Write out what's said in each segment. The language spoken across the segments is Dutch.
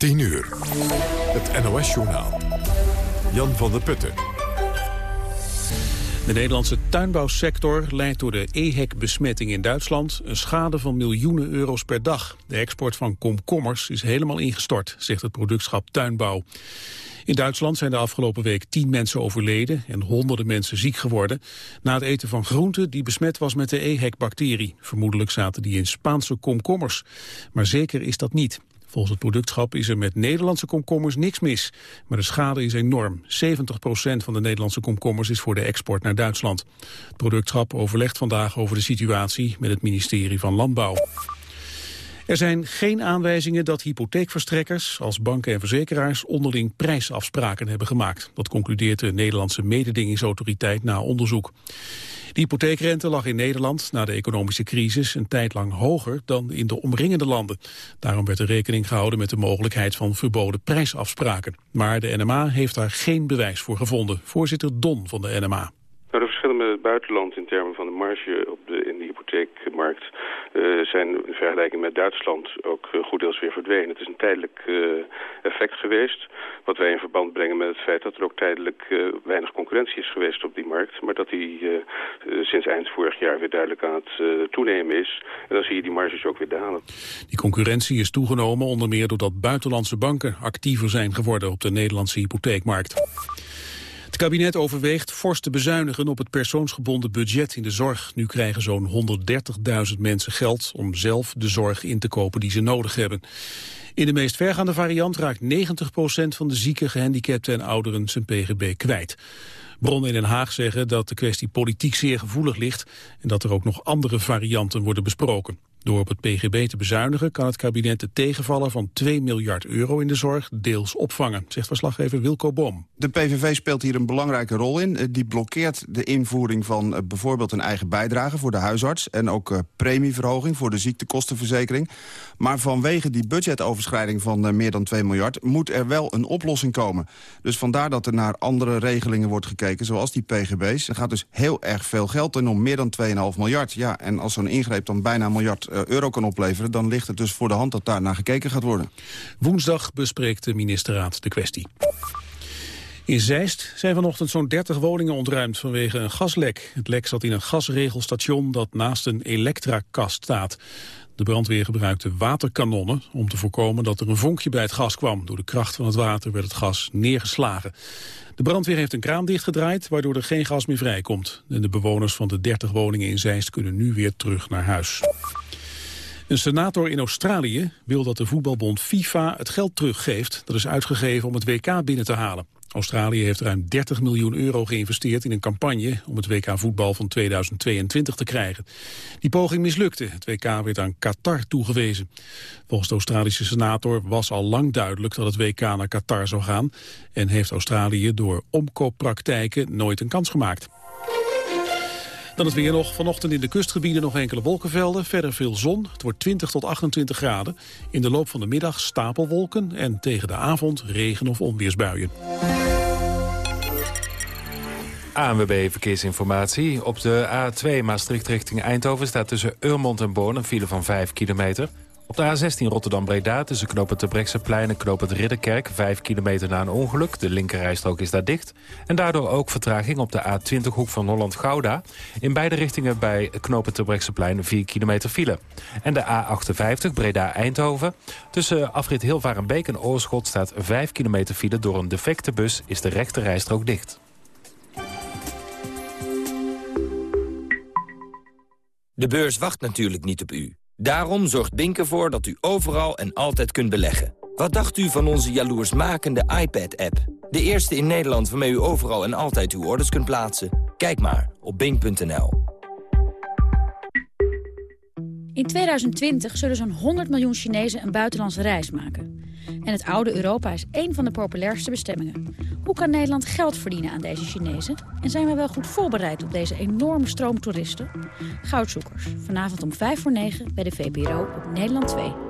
10 uur. Het NOS-journaal. Jan van der Putten. De Nederlandse tuinbouwsector leidt door de EHEC-besmetting in Duitsland een schade van miljoenen euro's per dag. De export van komkommers is helemaal ingestort, zegt het productschap Tuinbouw. In Duitsland zijn de afgelopen week tien mensen overleden en honderden mensen ziek geworden na het eten van groente die besmet was met de EHEC-bacterie. Vermoedelijk zaten die in Spaanse komkommers, maar zeker is dat niet. Volgens het productschap is er met Nederlandse komkommers niks mis. Maar de schade is enorm. 70% van de Nederlandse komkommers is voor de export naar Duitsland. Het productschap overlegt vandaag over de situatie met het ministerie van Landbouw. Er zijn geen aanwijzingen dat hypotheekverstrekkers als banken en verzekeraars onderling prijsafspraken hebben gemaakt. Dat concludeert de Nederlandse mededingingsautoriteit na onderzoek. De hypotheekrente lag in Nederland na de economische crisis een tijd lang hoger dan in de omringende landen. Daarom werd er rekening gehouden met de mogelijkheid van verboden prijsafspraken. Maar de NMA heeft daar geen bewijs voor gevonden. Voorzitter Don van de NMA. Nou, de verschillen met het buitenland in termen van de marge op hypotheekmarkt uh, zijn in vergelijking met Duitsland ook uh, goed deels weer verdwenen. Het is een tijdelijk uh, effect geweest, wat wij in verband brengen met het feit dat er ook tijdelijk weinig concurrentie is geweest op die markt, maar dat die sinds eind vorig jaar weer duidelijk aan het toenemen is. En dan zie je die marges ook weer dalen. Die concurrentie is toegenomen onder meer doordat buitenlandse banken actiever zijn geworden op de Nederlandse hypotheekmarkt. Het kabinet overweegt fors te bezuinigen op het persoonsgebonden budget in de zorg. Nu krijgen zo'n 130.000 mensen geld om zelf de zorg in te kopen die ze nodig hebben. In de meest vergaande variant raakt 90% van de zieken, gehandicapten en ouderen zijn pgb kwijt. Bronnen in Den Haag zeggen dat de kwestie politiek zeer gevoelig ligt en dat er ook nog andere varianten worden besproken. Door op het PGB te bezuinigen kan het kabinet de tegenvallen van 2 miljard euro in de zorg deels opvangen, zegt verslaggever Wilco Boom. De PVV speelt hier een belangrijke rol in. Eh, die blokkeert de invoering van eh, bijvoorbeeld een eigen bijdrage voor de huisarts en ook eh, premieverhoging voor de ziektekostenverzekering. Maar vanwege die budgetoverschrijding van meer dan 2 miljard moet er wel een oplossing komen. Dus vandaar dat er naar andere regelingen wordt gekeken, zoals die PGB's. Er gaat dus heel erg veel geld in om meer dan 2,5 miljard. Ja, en als zo'n ingreep dan bijna een miljard euro kan opleveren... dan ligt het dus voor de hand dat daar naar gekeken gaat worden. Woensdag bespreekt de ministerraad de kwestie. In Zeist zijn vanochtend zo'n 30 woningen ontruimd vanwege een gaslek. Het lek zat in een gasregelstation dat naast een elektrakast staat. De brandweer gebruikte waterkanonnen om te voorkomen dat er een vonkje bij het gas kwam. Door de kracht van het water werd het gas neergeslagen. De brandweer heeft een kraan dichtgedraaid, waardoor er geen gas meer vrijkomt. De bewoners van de 30 woningen in Zeist kunnen nu weer terug naar huis. Een senator in Australië wil dat de voetbalbond FIFA het geld teruggeeft... dat is uitgegeven om het WK binnen te halen. Australië heeft ruim 30 miljoen euro geïnvesteerd in een campagne om het WK voetbal van 2022 te krijgen. Die poging mislukte. Het WK werd aan Qatar toegewezen. Volgens de Australische senator was al lang duidelijk dat het WK naar Qatar zou gaan en heeft Australië door omkooppraktijken nooit een kans gemaakt. Dan het weer nog. Vanochtend in de kustgebieden nog enkele wolkenvelden. Verder veel zon. Het wordt 20 tot 28 graden. In de loop van de middag stapelwolken. En tegen de avond regen- of onweersbuien. ANWB Verkeersinformatie. Op de A2 Maastricht richting Eindhoven staat tussen Urmond en Born een file van 5 kilometer. Op de A16 Rotterdam-Breda tussen knopen Terbrechtseplein en knopen Ridderkerk... 5 kilometer na een ongeluk. De linkerrijstrook is daar dicht. En daardoor ook vertraging op de A20-hoek van Holland-Gouda. In beide richtingen bij knopen Terbrechtseplein 4 kilometer file. En de A58 Breda-Eindhoven. Tussen afrit Hilvarenbeek en Oorschot staat 5 kilometer file. Door een defecte bus is de rechterrijstrook dicht. De beurs wacht natuurlijk niet op u. Daarom zorgt Bink ervoor dat u overal en altijd kunt beleggen. Wat dacht u van onze jaloersmakende iPad-app? De eerste in Nederland waarmee u overal en altijd uw orders kunt plaatsen. Kijk maar op bink.nl. In 2020 zullen zo'n 100 miljoen Chinezen een buitenlandse reis maken. En het oude Europa is één van de populairste bestemmingen. Hoe kan Nederland geld verdienen aan deze Chinezen? En zijn we wel goed voorbereid op deze enorme stroom toeristen? Goudzoekers, vanavond om 5 voor 9 bij de VPRO op Nederland 2.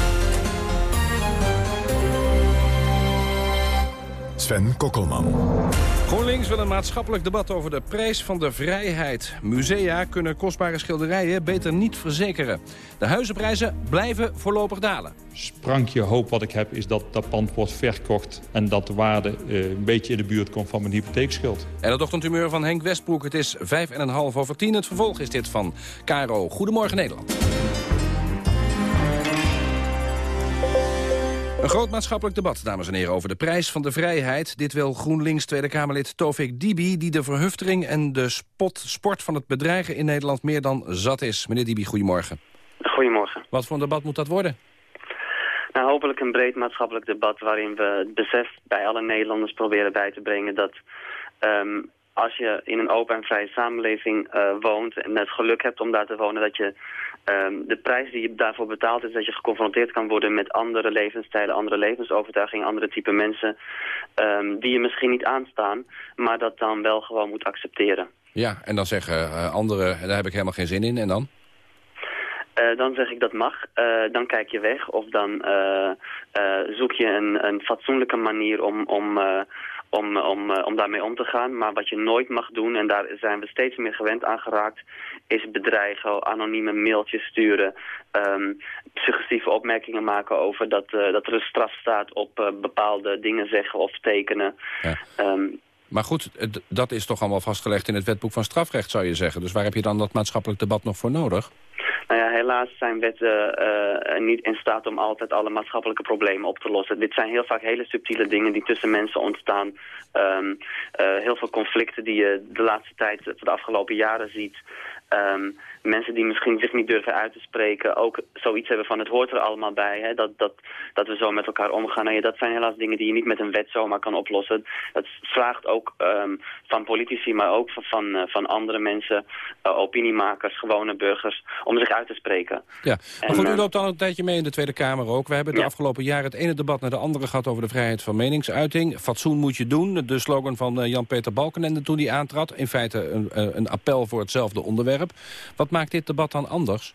Sven Kokkelman. GroenLinks wil een maatschappelijk debat over de prijs van de vrijheid. Musea kunnen kostbare schilderijen beter niet verzekeren. De huizenprijzen blijven voorlopig dalen. Sprankje hoop wat ik heb is dat dat pand wordt verkocht... en dat de waarde uh, een beetje in de buurt komt van mijn hypotheekschuld. En het ochtendhumeur van Henk Westbroek. Het is vijf en een half over tien. Het vervolg is dit van Caro. Goedemorgen Nederland. Een groot maatschappelijk debat, dames en heren, over de prijs van de vrijheid. Dit wil GroenLinks Tweede Kamerlid Tovik Dibi... die de verhuftering en de spot, sport van het bedreigen in Nederland meer dan zat is. Meneer Dibi, goedemorgen. Goedemorgen. Wat voor een debat moet dat worden? Nou, hopelijk een breed maatschappelijk debat... waarin we het besef bij alle Nederlanders proberen bij te brengen... dat um, als je in een open en vrije samenleving uh, woont... en het geluk hebt om daar te wonen... dat je Um, de prijs die je daarvoor betaalt is dat je geconfronteerd kan worden met andere levensstijlen, andere levensovertuigingen, andere type mensen um, die je misschien niet aanstaan, maar dat dan wel gewoon moet accepteren. Ja, en dan zeggen uh, anderen, daar heb ik helemaal geen zin in, en dan? Uh, dan zeg ik dat mag. Uh, dan kijk je weg of dan zoek je een, een fatsoenlijke manier om, om, om, om, om daarmee om te gaan. Maar wat je nooit mag doen, en daar zijn we steeds meer gewend aan geraakt, is bedreigen, anonieme mailtjes sturen, um, suggestieve opmerkingen maken over dat, uh, dat er een straf staat op uh, bepaalde dingen zeggen of tekenen. Ja. Um, maar goed, dat is toch allemaal vastgelegd in het wetboek van strafrecht, zou je zeggen. Dus waar heb je dan dat maatschappelijk debat nog voor nodig? Nou ja, helaas zijn wetten uh, niet in staat om altijd alle maatschappelijke problemen op te lossen. Dit zijn heel vaak hele subtiele dingen die tussen mensen ontstaan. Um, uh, heel veel conflicten die je de laatste tijd, de afgelopen jaren ziet. Um, mensen die misschien zich niet durven uit te spreken ook zoiets hebben van het hoort er allemaal bij. Hè? Dat, dat, dat we zo met elkaar omgaan. Nou, ja, dat zijn helaas dingen die je niet met een wet zomaar kan oplossen. Dat vraagt ook um, van politici, maar ook van, van, uh, van andere mensen, uh, opiniemakers, gewone burgers, om zich uit te spreken. Ja, maar goed, u loopt al een tijdje mee in de Tweede Kamer ook. We hebben de ja. afgelopen jaren het ene debat naar de andere gehad over de vrijheid van meningsuiting. Fatsoen moet je doen, de slogan van Jan-Peter Balkenende toen hij aantrad. In feite een, een appel voor hetzelfde onderwerp. Wat maakt dit debat dan anders?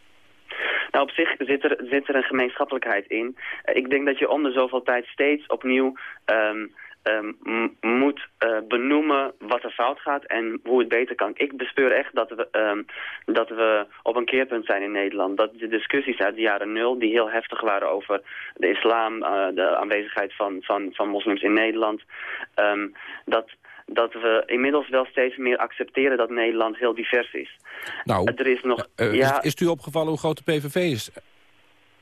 Nou, op zich zit er, zit er een gemeenschappelijkheid in. Uh, ik denk dat je om de zoveel tijd steeds opnieuw um, um, moet uh, benoemen wat er fout gaat en hoe het beter kan. Ik bespeur echt dat we, um, dat we op een keerpunt zijn in Nederland. Dat de discussies uit de jaren nul, die heel heftig waren over de islam, uh, de aanwezigheid van, van, van moslims in Nederland, dat dat we inmiddels wel steeds meer accepteren dat Nederland heel divers is. Nou, er is, nog, uh, ja, is, is u opgevallen hoe groot de PVV is?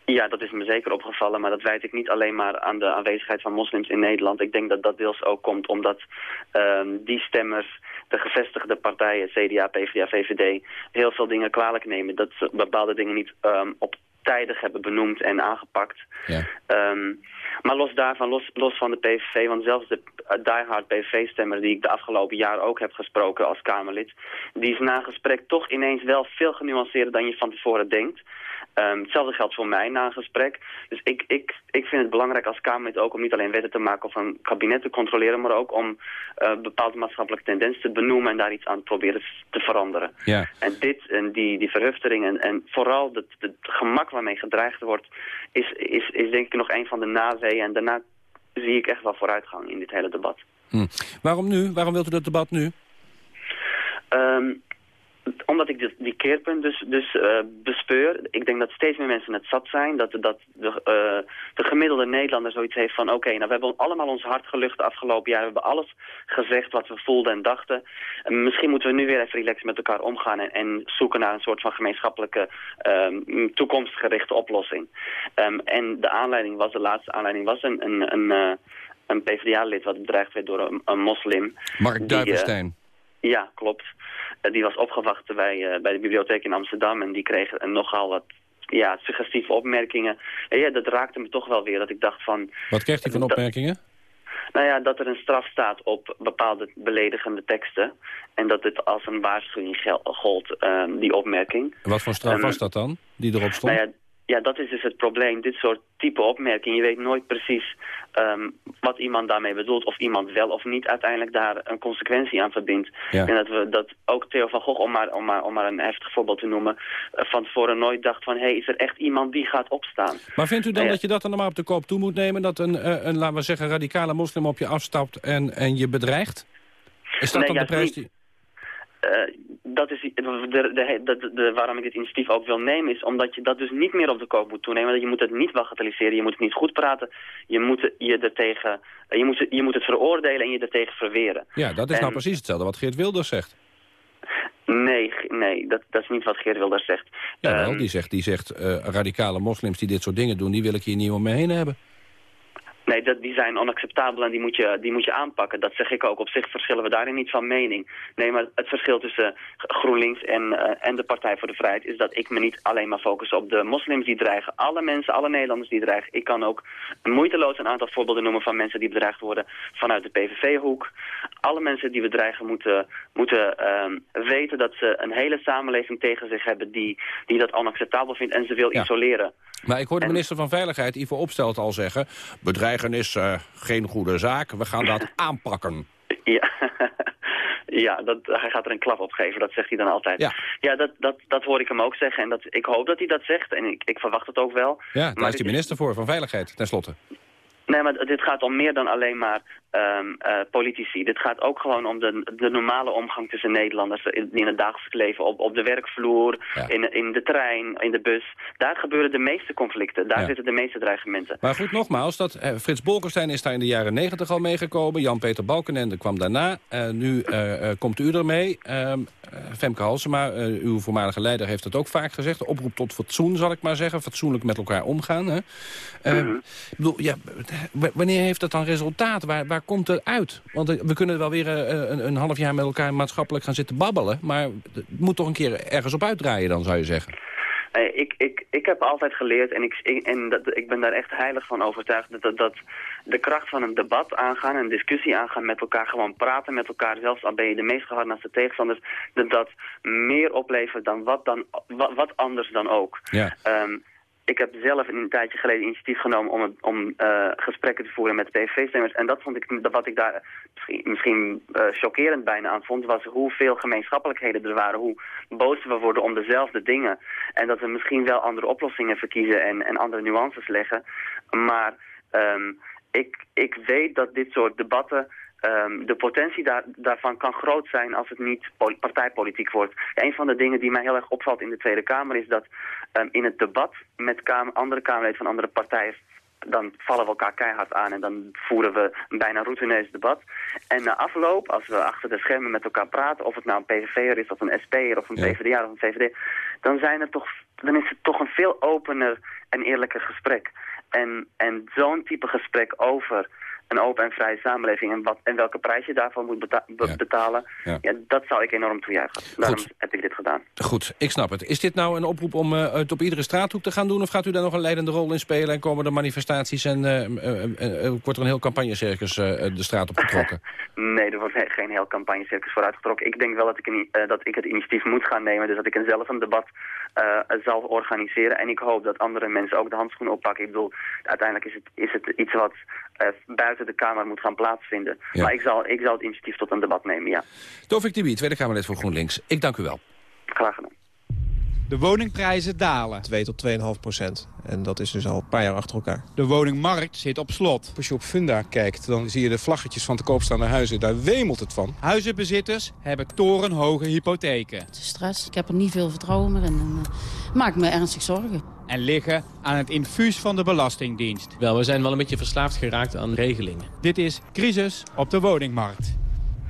Ja, dat is me zeker opgevallen, maar dat wijt ik niet alleen maar aan de aanwezigheid van moslims in Nederland. Ik denk dat dat deels ook komt omdat um, die stemmers, de gevestigde partijen, CDA, PvdA, VVD, heel veel dingen kwalijk nemen. Dat ze bepaalde dingen niet um, op tijdig hebben benoemd en aangepakt. Ja. Um, maar los daarvan, los, los van de PVV, want zelfs de uh, diehard PVV-stemmer die ik de afgelopen jaren ook heb gesproken als Kamerlid, die is na gesprek toch ineens wel veel genuanceerder dan je van tevoren denkt. Um, hetzelfde geldt voor mij na een gesprek. Dus ik, ik, ik vind het belangrijk als Kamerlid ook om niet alleen wetten te maken of een kabinet te controleren, maar ook om uh, bepaalde maatschappelijke tendensen te benoemen en daar iets aan te proberen te veranderen. Ja. En dit, en die, die verhuftering en, en vooral het, het gemak waarmee gedreigd wordt, is, is, is denk ik nog een van de nazeeën. En daarna zie ik echt wel vooruitgang in dit hele debat. Hm. Waarom nu? Waarom wilt u dat debat nu? Um, omdat ik die, die keerpunt dus, dus uh, bespeur. Ik denk dat steeds meer mensen het zat zijn. Dat, dat de, uh, de gemiddelde Nederlander zoiets heeft van... oké, okay, nou we hebben allemaal ons hart gelucht de afgelopen jaar. We hebben alles gezegd wat we voelden en dachten. En misschien moeten we nu weer even relaxed met elkaar omgaan... en, en zoeken naar een soort van gemeenschappelijke um, toekomstgerichte oplossing. Um, en de aanleiding was, de laatste aanleiding was een... een, een, uh, een PvdA-lid wat bedreigd werd door een, een moslim. Mark Duivenstein. Ja, klopt. Uh, die was opgewacht bij, uh, bij de bibliotheek in Amsterdam en die kreeg uh, nogal wat ja, suggestieve opmerkingen. En ja, dat raakte me toch wel weer, dat ik dacht van... Wat kreeg hij van opmerkingen? Nou ja, dat er een straf staat op bepaalde beledigende teksten. En dat dit als een waarschuwing gold, die opmerking. Wat voor straf um, was dat dan, die erop stond? Nou ja, ja, dat is dus het probleem. Dit soort type opmerkingen. Je weet nooit precies um, wat iemand daarmee bedoelt. Of iemand wel of niet uiteindelijk daar een consequentie aan verbindt. En dat we dat ook Theo van Gogh, om maar, om maar, om maar een heftig voorbeeld te noemen... Uh, van tevoren nooit dacht van... hé, hey, is er echt iemand die gaat opstaan? Maar vindt u dan dat je dat dan maar op de koop toe moet nemen? Dat een, uh, een laten we zeggen, radicale moslim op je afstapt en, en je bedreigt? Is dat nee, dan de prijs die... Uh, dat is de, de, de, de, waarom ik dit initiatief ook wil nemen, is omdat je dat dus niet meer op de koop moet toenemen. Dat je moet het niet bagatelliseren, je moet het niet goed praten. Je moet, je ertegen, je moet, je moet het veroordelen en je ertegen verweren. Ja, dat is en, nou precies hetzelfde wat Geert Wilders zegt. Nee, nee dat, dat is niet wat Geert Wilders zegt. Ja, um, die zegt, die zegt uh, radicale moslims die dit soort dingen doen, die wil ik hier niet om me heen hebben. Nee, dat, die zijn onacceptabel en die moet, je, die moet je aanpakken. Dat zeg ik ook. Op zich verschillen we daarin niet van mening. Nee, maar het verschil tussen GroenLinks en, uh, en de Partij voor de Vrijheid... is dat ik me niet alleen maar focus op de moslims die dreigen. Alle mensen, alle Nederlanders die dreigen. Ik kan ook moeiteloos een aantal voorbeelden noemen van mensen die bedreigd worden... vanuit de PVV-hoek. Alle mensen die we dreigen moeten, moeten uh, weten dat ze een hele samenleving tegen zich hebben... die, die dat onacceptabel vindt en ze wil ja. isoleren. Maar ik hoor de minister van Veiligheid, Ivo Opstelt, al zeggen... bedreigen is uh, geen goede zaak, we gaan dat aanpakken. Ja, ja dat, hij gaat er een klap op geven, dat zegt hij dan altijd. Ja, ja dat, dat, dat hoor ik hem ook zeggen en dat, ik hoop dat hij dat zegt en ik, ik verwacht het ook wel. Ja, daar is de minister is... voor, van Veiligheid, tenslotte. Nee, maar dit gaat om meer dan alleen maar um, uh, politici. Dit gaat ook gewoon om de, de normale omgang tussen Nederlanders in, in het dagelijks leven. Op, op de werkvloer, ja. in, in de trein, in de bus. Daar gebeuren de meeste conflicten. Daar ja. zitten de meeste dreigementen. Maar goed, nogmaals, dat, uh, Frits Bolkestein is daar in de jaren negentig al meegekomen. Jan-Peter Balkenende kwam daarna. Uh, nu komt u ermee. Um, Femke Halsema, uw voormalige leider, heeft het ook vaak gezegd. Oproep tot fatsoen, zal ik maar zeggen. Fatsoenlijk met elkaar omgaan. Hè? Mm -hmm. Ik bedoel, ja, wanneer heeft dat dan resultaat? Waar, waar komt het uit? Want we kunnen wel weer uh, een, een, half jaar met elkaar maatschappelijk gaan zitten babbelen. Maar het moet toch een keer ergens op uitdraaien dan, zou je zeggen? Ik, ik, ik heb altijd geleerd en, ik, ik, en dat, ik ben daar echt heilig van overtuigd... Dat, dat, dat de kracht van een debat aangaan, een discussie aangaan met elkaar... gewoon praten met elkaar, zelfs al ben je de meest geharnaste tegenstanders... dat dat meer oplevert dan wat, dan, wat, wat anders dan ook. Ja. Um, ik heb zelf een tijdje geleden initiatief genomen om, om uh, gesprekken te voeren met PVV-stemmers. En dat vond ik, wat ik daar misschien, uh, chockerend bijna aan vond, was hoeveel gemeenschappelijkheden er waren. Hoe boos we worden om dezelfde dingen. En dat we misschien wel andere oplossingen verkiezen en, en andere nuances leggen. Maar um, ik, ik weet dat dit soort debatten... Um, de potentie daar, daarvan kan groot zijn als het niet partijpolitiek wordt. Een van de dingen die mij heel erg opvalt in de Tweede Kamer is dat um, in het debat met kamer, andere Kamerleden van andere partijen dan vallen we elkaar keihard aan en dan voeren we een bijna routineus debat. En na afloop, als we achter de schermen met elkaar praten, of het nou een PVV'er is of een SP'er of een ja. PvdA of een VVD, dan, zijn er toch, dan is het toch een veel opener en eerlijker gesprek. En, en zo'n type gesprek over een open en vrije samenleving en, wat, en welke prijs je daarvoor moet beta ja. betalen, ja. ja. dat zou ik enorm toejuichen. Daarom Goed. heb ik dit gedaan. Goed, ik snap het. Is dit nou een oproep om uh, het op iedere straathoek te gaan doen of gaat u daar nog een leidende rol in spelen en komen er manifestaties en uh, uh, wordt er een heel campagnecircus de straat op getrokken? nee, er wordt geen heel campagnecircus voor uitgetrokken. Ik denk wel dat ik, dat ik het initiatief moet gaan nemen, dus dat ik zelf een debat zal organiseren en ik hoop dat andere mensen ook de handschoen oppakken. Ik bedoel, uiteindelijk is het, is het iets wat buiten de Kamer moet gaan plaatsvinden. Ja. Maar ik zal, ik zal het initiatief tot een debat nemen, ja. Tovik Dibi, Tweede Kamerlid voor GroenLinks. Ik dank u wel. Graag gedaan. De woningprijzen dalen. 2 tot 2,5 procent. En dat is dus al een paar jaar achter elkaar. De woningmarkt zit op slot. Als je op Funda kijkt, dan zie je de vlaggetjes van te koopstaande huizen. Daar wemelt het van. Huizenbezitters hebben torenhoge hypotheken. Het is stress. Ik heb er niet veel vertrouwen meer in. En, uh, maak me ernstig zorgen. En liggen aan het infuus van de Belastingdienst. Wel, we zijn wel een beetje verslaafd geraakt aan regelingen. Dit is Crisis op de woningmarkt.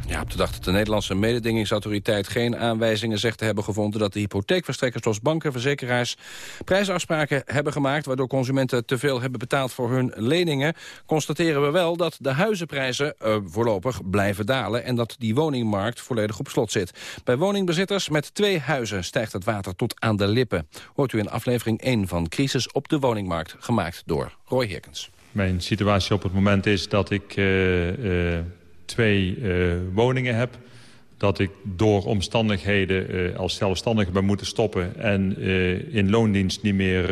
Ja, op de dag dat de Nederlandse mededingingsautoriteit geen aanwijzingen zegt te hebben gevonden dat de hypotheekverstrekkers zoals banken, verzekeraars prijsafspraken hebben gemaakt waardoor consumenten te veel hebben betaald voor hun leningen, constateren we wel dat de huizenprijzen uh, voorlopig blijven dalen en dat die woningmarkt volledig op slot zit. Bij woningbezitters met twee huizen stijgt het water tot aan de lippen. Hoort u in aflevering 1 van Crisis op de woningmarkt, gemaakt door Roy Herkens. Mijn situatie op het moment is dat ik... Uh, uh twee uh, woningen heb dat ik door omstandigheden uh, als zelfstandige ben moeten stoppen... en uh, in loondienst niet meer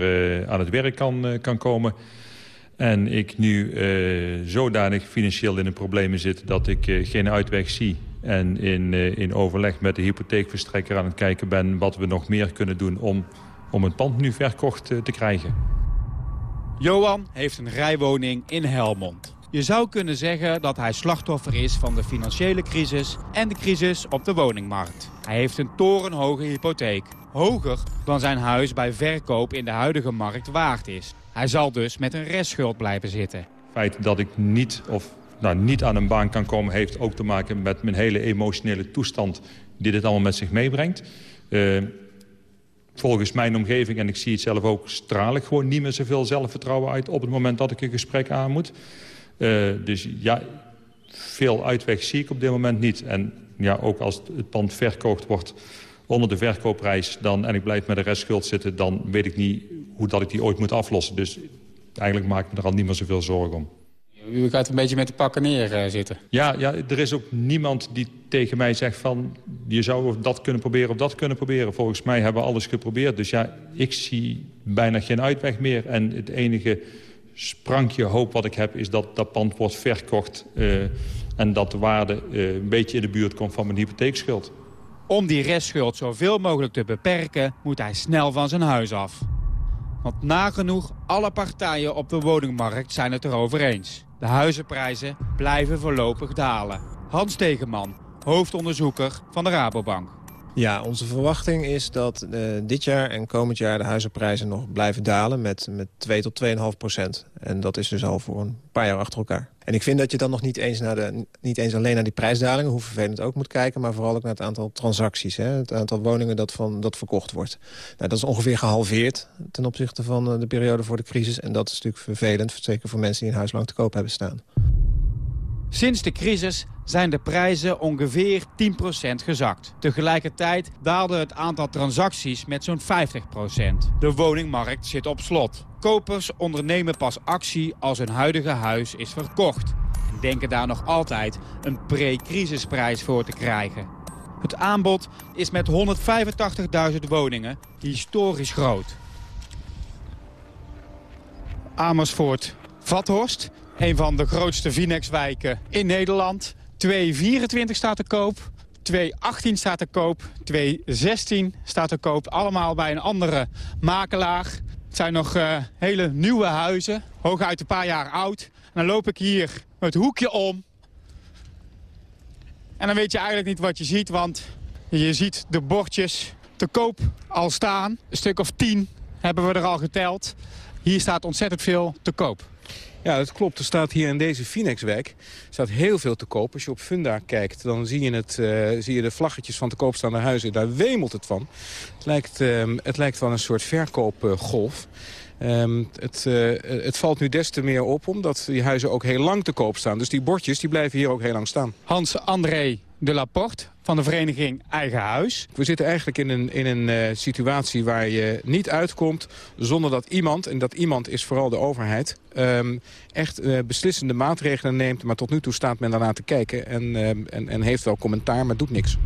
aan het werk kan, kan komen. En ik nu zodanig financieel in de problemen zit... dat ik geen uitweg zie. En in, in overleg met de hypotheekverstrekker aan het kijken ben... wat we nog meer kunnen doen om, om het pand nu verkocht te krijgen. Johan heeft een rijwoning in Helmond. Je zou kunnen zeggen dat hij slachtoffer is van de financiële crisis en de crisis op de woningmarkt. Hij heeft een torenhoge hypotheek. Hoger dan zijn huis bij verkoop in de huidige markt waard is. Hij zal dus met een restschuld blijven zitten. Het feit dat ik niet, of, nou, niet aan een baan kan komen... heeft ook te maken met mijn hele emotionele toestand... die dit allemaal met zich meebrengt. Uh, volgens mijn omgeving, en ik zie het zelf ook... straal ik gewoon niet meer zoveel zelfvertrouwen uit... op het moment dat ik een gesprek aan moet. Uh, dus ja, veel uitweg zie ik op dit moment niet. En ja, ook als het pand verkocht wordt onder de verkoopprijs... Dan, en ik blijf met de restschuld zitten... dan weet ik niet hoe dat ik die ooit moet aflossen. Dus eigenlijk maak ik me er al niet meer zoveel zorgen om. U gaat een beetje met de pakken neer uh, zitten. Ja, ja, er is ook niemand die tegen mij zegt van... je zou dat kunnen proberen of dat kunnen proberen. Volgens mij hebben we alles geprobeerd. Dus ja, ik zie bijna geen uitweg meer. En het enige sprankje hoop wat ik heb is dat dat pand wordt verkocht... Uh, en dat de waarde uh, een beetje in de buurt komt van mijn hypotheekschuld. Om die restschuld zoveel mogelijk te beperken moet hij snel van zijn huis af. Want nagenoeg alle partijen op de woningmarkt zijn het erover eens. De huizenprijzen blijven voorlopig dalen. Hans Tegenman, hoofdonderzoeker van de Rabobank. Ja, onze verwachting is dat uh, dit jaar en komend jaar de huizenprijzen nog blijven dalen met, met 2 tot 2,5 procent. En dat is dus al voor een paar jaar achter elkaar. En ik vind dat je dan nog niet eens, naar de, niet eens alleen naar die prijsdalingen, hoe vervelend ook moet kijken, maar vooral ook naar het aantal transacties. Hè? Het aantal woningen dat, van, dat verkocht wordt. Nou, dat is ongeveer gehalveerd ten opzichte van uh, de periode voor de crisis. En dat is natuurlijk vervelend, zeker voor mensen die een huis lang te koop hebben staan. Sinds de crisis zijn de prijzen ongeveer 10% gezakt. Tegelijkertijd daalde het aantal transacties met zo'n 50%. De woningmarkt zit op slot. Kopers ondernemen pas actie als hun huidige huis is verkocht. En denken daar nog altijd een pre-crisisprijs voor te krijgen. Het aanbod is met 185.000 woningen historisch groot. Amersfoort, Vathorst een van de grootste Vinex-wijken in Nederland. 224 staat te koop. 218 staat te koop. 216 staat te koop. Allemaal bij een andere makelaar. Het zijn nog uh, hele nieuwe huizen. Hooguit een paar jaar oud. En dan loop ik hier het hoekje om. En dan weet je eigenlijk niet wat je ziet. Want je ziet de bordjes te koop al staan. Een stuk of tien hebben we er al geteld. Hier staat ontzettend veel te koop. Ja, dat klopt. Er staat hier in deze Phoenixwijk staat heel veel te koop. Als je op Funda kijkt, dan zie je, het, uh, zie je de vlaggetjes van te koopstaande huizen. Daar wemelt het van. Het lijkt, uh, het lijkt wel een soort verkoopgolf. Um, het, uh, het valt nu des te meer op, omdat die huizen ook heel lang te koop staan. Dus die bordjes die blijven hier ook heel lang staan. Hans-André de Laporte van de vereniging Eigen Huis. We zitten eigenlijk in een, in een uh, situatie waar je niet uitkomt... zonder dat iemand, en dat iemand is vooral de overheid... Um, echt uh, beslissende maatregelen neemt. Maar tot nu toe staat men daarna te kijken en, uh, en, en heeft wel commentaar, maar doet niks.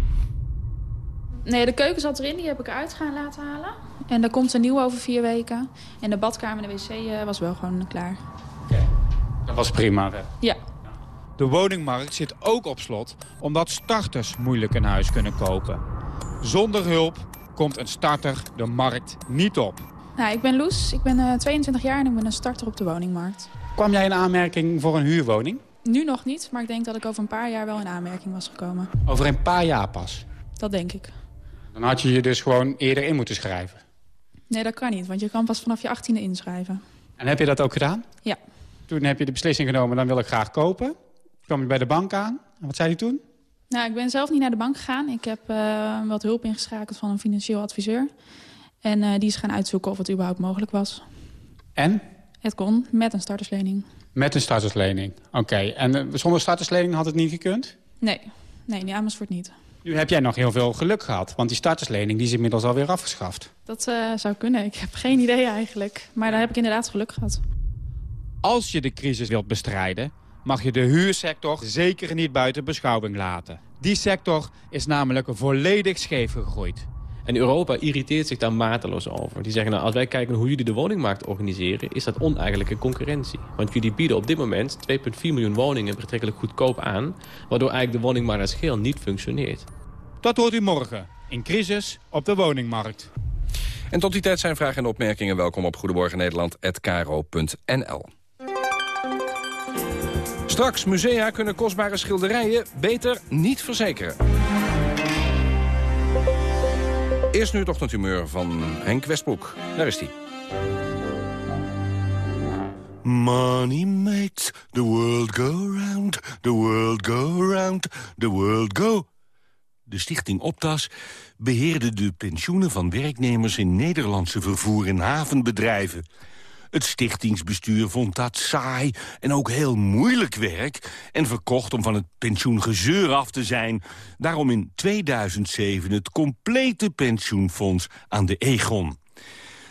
Nee, de keuken zat erin, die heb ik eruit gaan laten halen. En er komt een nieuwe over vier weken. En de badkamer en de wc was wel gewoon klaar. Okay. Dat was prima. Hè? Ja. De woningmarkt zit ook op slot omdat starters moeilijk een huis kunnen kopen. Zonder hulp komt een starter de markt niet op. Nou, ik ben Loes, ik ben uh, 22 jaar en ik ben een starter op de woningmarkt. Kwam jij in aanmerking voor een huurwoning? Nu nog niet, maar ik denk dat ik over een paar jaar wel in aanmerking was gekomen. Over een paar jaar pas? Dat denk ik. Dan had je je dus gewoon eerder in moeten schrijven? Nee, dat kan niet, want je kan pas vanaf je 18e inschrijven. En heb je dat ook gedaan? Ja. Toen heb je de beslissing genomen, dan wil ik graag kopen kwam je bij de bank aan. En wat zei hij toen? Nou, ik ben zelf niet naar de bank gegaan. Ik heb uh, wat hulp ingeschakeld van een financieel adviseur. En uh, die is gaan uitzoeken of het überhaupt mogelijk was. En? Het kon, met een starterslening. Met een starterslening, oké. Okay. En uh, zonder starterslening had het niet gekund? Nee, nee, die Amersfoort niet. Nu heb jij nog heel veel geluk gehad, want die starterslening die is inmiddels alweer afgeschaft. Dat zou kunnen, ik heb geen idee eigenlijk. Maar daar heb ik inderdaad geluk gehad. Als je de crisis wilt bestrijden, mag je de huursector zeker niet buiten beschouwing laten. Die sector is namelijk volledig scheef gegroeid. En Europa irriteert zich daar mateloos over. Die zeggen, nou, als wij kijken hoe jullie de woningmarkt organiseren... is dat oneigenlijke concurrentie. Want jullie bieden op dit moment 2,4 miljoen woningen betrekkelijk goedkoop aan... waardoor eigenlijk de woningmarkt als geheel niet functioneert. Dat hoort u morgen in Crisis op de woningmarkt. En tot die tijd zijn vragen en opmerkingen welkom op goedemorgennederland.nl. Straks, musea kunnen kostbare schilderijen beter niet verzekeren. Eerst nu het ochtendhumeur van Henk Westbroek. Daar is hij. Money makes the world go round, the world go round, the world go... De stichting Optas beheerde de pensioenen van werknemers... in Nederlandse vervoer- en havenbedrijven. Het stichtingsbestuur vond dat saai en ook heel moeilijk werk... en verkocht om van het pensioengezeur af te zijn. Daarom in 2007 het complete pensioenfonds aan de Egon.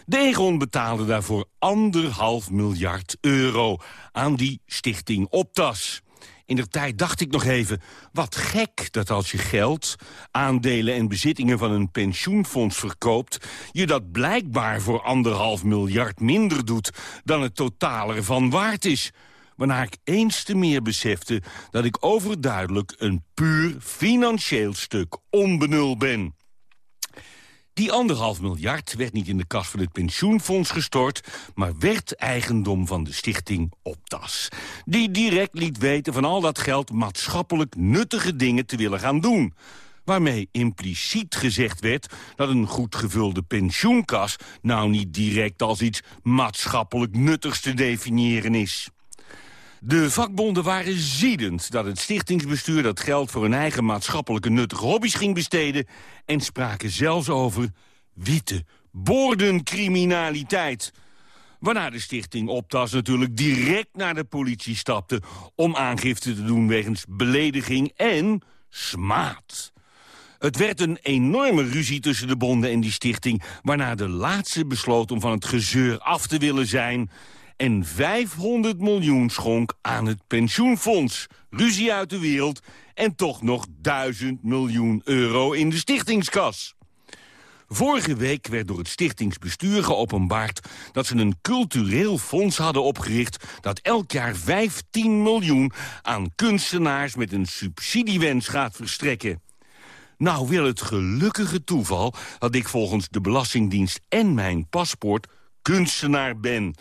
De Egon betaalde daarvoor anderhalf miljard euro aan die stichting Optas. In de tijd dacht ik nog even, wat gek dat als je geld, aandelen en bezittingen van een pensioenfonds verkoopt, je dat blijkbaar voor anderhalf miljard minder doet dan het totaal ervan waard is. Waarna ik eens te meer besefte dat ik overduidelijk een puur financieel stuk onbenul ben. Die anderhalf miljard werd niet in de kas van het pensioenfonds gestort... maar werd eigendom van de stichting Optas. Die direct liet weten van al dat geld maatschappelijk nuttige dingen te willen gaan doen waarmee impliciet gezegd werd dat een goed gevulde pensioenkas... nou niet direct als iets maatschappelijk nuttigs te definiëren is. De vakbonden waren ziedend dat het stichtingsbestuur dat geld voor hun eigen maatschappelijke nuttige hobby's ging besteden en spraken zelfs over witte bordencriminaliteit. Waarna de stichting Optas natuurlijk direct naar de politie stapte om aangifte te doen wegens belediging en smaad. Het werd een enorme ruzie tussen de bonden en die stichting... waarna de laatste besloot om van het gezeur af te willen zijn en 500 miljoen schonk aan het pensioenfonds. Ruzie uit de wereld en toch nog 1000 miljoen euro in de stichtingskas. Vorige week werd door het stichtingsbestuur geopenbaard... dat ze een cultureel fonds hadden opgericht... dat elk jaar 15 miljoen aan kunstenaars met een subsidiewens gaat verstrekken. Nou wil het gelukkige toeval dat ik volgens de Belastingdienst en mijn paspoort kunstenaar ben...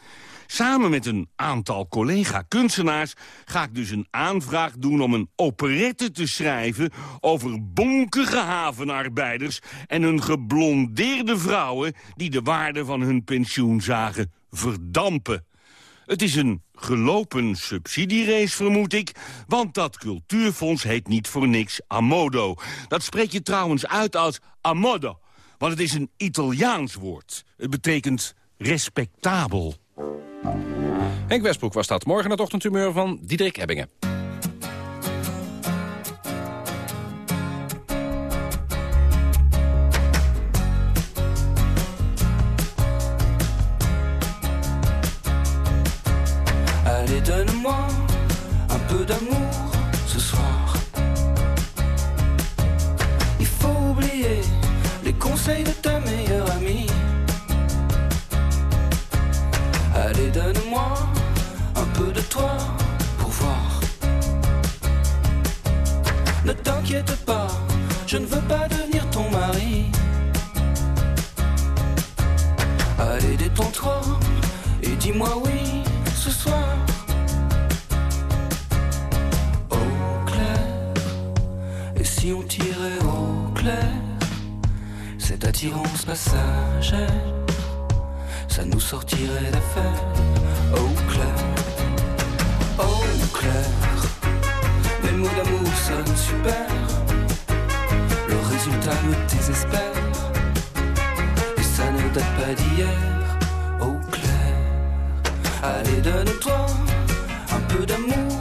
Samen met een aantal collega-kunstenaars ga ik dus een aanvraag doen om een operette te schrijven over bonkige havenarbeiders en hun geblondeerde vrouwen die de waarde van hun pensioen zagen verdampen. Het is een gelopen subsidierace, vermoed ik, want dat cultuurfonds heet niet voor niks Amodo. Dat spreek je trouwens uit als Amodo, want het is een Italiaans woord. Het betekent respectabel. Henk Westbroek was dat. Morgen het ochtendhumeur van Diederik Ebbingen. T'inquiète pas, je ne veux pas devenir ton mari. Allez, détends-toi et dis-moi oui ce soir. Au clair, et si on tirait au clair, cette attirance passagère ça nous sortirait d'affaire. Au clair, au clair, mots d'amour sonnent super. Le résultat me désespère, et ça ne date pas d'hier. Au clair, allez donne-toi un peu d'amour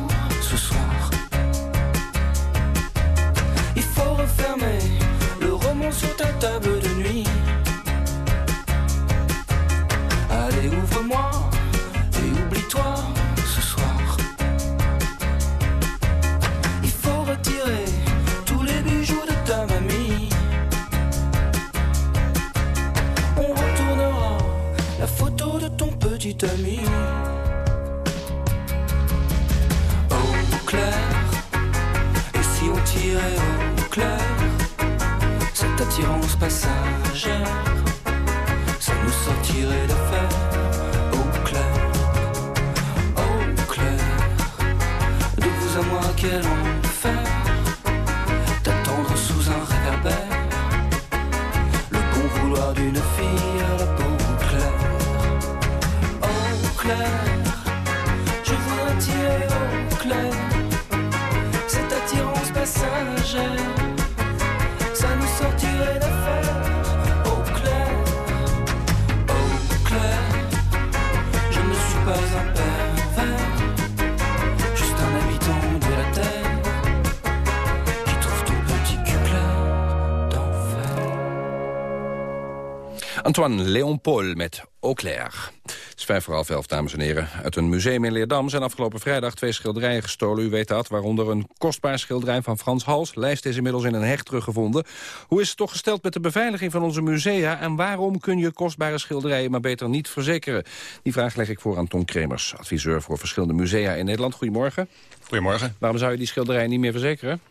Antoine Léon Paul met Eau Claire. Het is vijf voor half elf, dames en heren. Uit een museum in Leerdam zijn afgelopen vrijdag twee schilderijen gestolen. U weet dat, waaronder een kostbaar schilderij van Frans Hals. Lijst is inmiddels in een hecht teruggevonden. Hoe is het toch gesteld met de beveiliging van onze musea... en waarom kun je kostbare schilderijen maar beter niet verzekeren? Die vraag leg ik voor aan Tom Kremers, adviseur voor verschillende musea in Nederland. Goedemorgen. Goedemorgen. Waarom zou je die schilderijen niet meer verzekeren?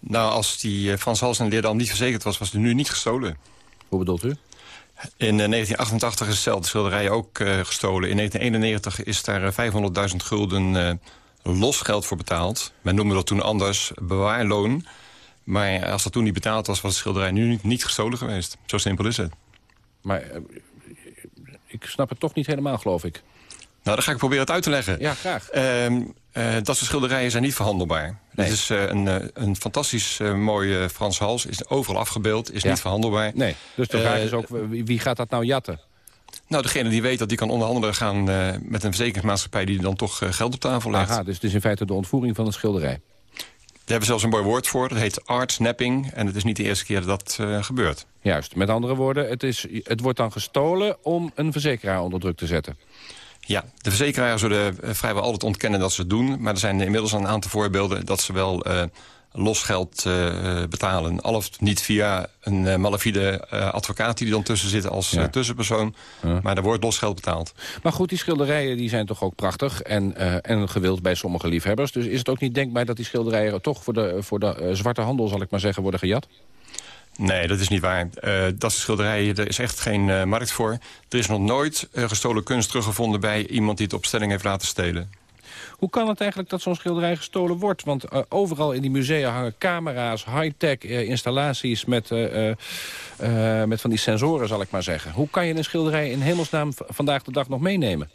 Nou, als die eh, Frans Hals in Leerdam niet verzekerd was, was die nu niet gestolen. Hoe bedoelt u? In eh, 1988 is dezelfde schilderij ook eh, gestolen. In 1991 is daar eh, 500.000 gulden eh, losgeld voor betaald. Men noemde dat toen anders bewaarloon. Maar als dat toen niet betaald was, was de schilderij nu niet, niet gestolen geweest. Zo simpel is het. Maar eh, ik snap het toch niet helemaal, geloof ik. Nou, dan ga ik proberen het uit te leggen. Ja, graag. Ehm, eh, dat soort schilderijen zijn niet verhandelbaar. Nee. Dit is eh, een, eh, een fantastisch eh, mooie Frans Hals. Is overal afgebeeld, is Ja. niet verhandelbaar. Nee, dus de vraag is ook, wie gaat dat nou jatten? Nou, degene die weet dat die kan onderhandelen gaan met een verzekeringsmaatschappij... die dan toch geld op tafel legt. Aha, dus het is in feite de ontvoering van een schilderij. Daar hebben we zelfs een mooi woord voor. Dat heet art snapping. En het is niet de eerste keer dat dat gebeurt. Juist, met andere woorden, het, is, het wordt dan gestolen om een verzekeraar onder druk te zetten. Ja, de verzekeraars zullen eh, vrijwel altijd ontkennen dat ze het doen. Maar er zijn inmiddels een aantal voorbeelden dat ze wel eh, losgeld eh, betalen. Al of niet via een eh, malafide advocaat die er dan tussen zit als Ja. tussenpersoon. Maar er wordt losgeld betaald. Maar goed, die schilderijen die zijn toch ook prachtig en, en gewild bij sommige liefhebbers. Dus is het ook niet denkbaar dat die schilderijen toch voor de, voor de zwarte handel, zal ik maar zeggen, worden gejat? Nee, dat is niet waar. Eh, dat soort schilderijen, er is echt geen eh, markt voor. Er is nog nooit eh, gestolen kunst teruggevonden bij iemand die het op stelling heeft laten stelen. Hoe kan het eigenlijk dat zo'n schilderij gestolen wordt? Want overal in die musea hangen camera's, high-tech installaties... Met, met van die sensoren, zal ik maar zeggen. Hoe kan je een schilderij in hemelsnaam vandaag de dag nog meenemen?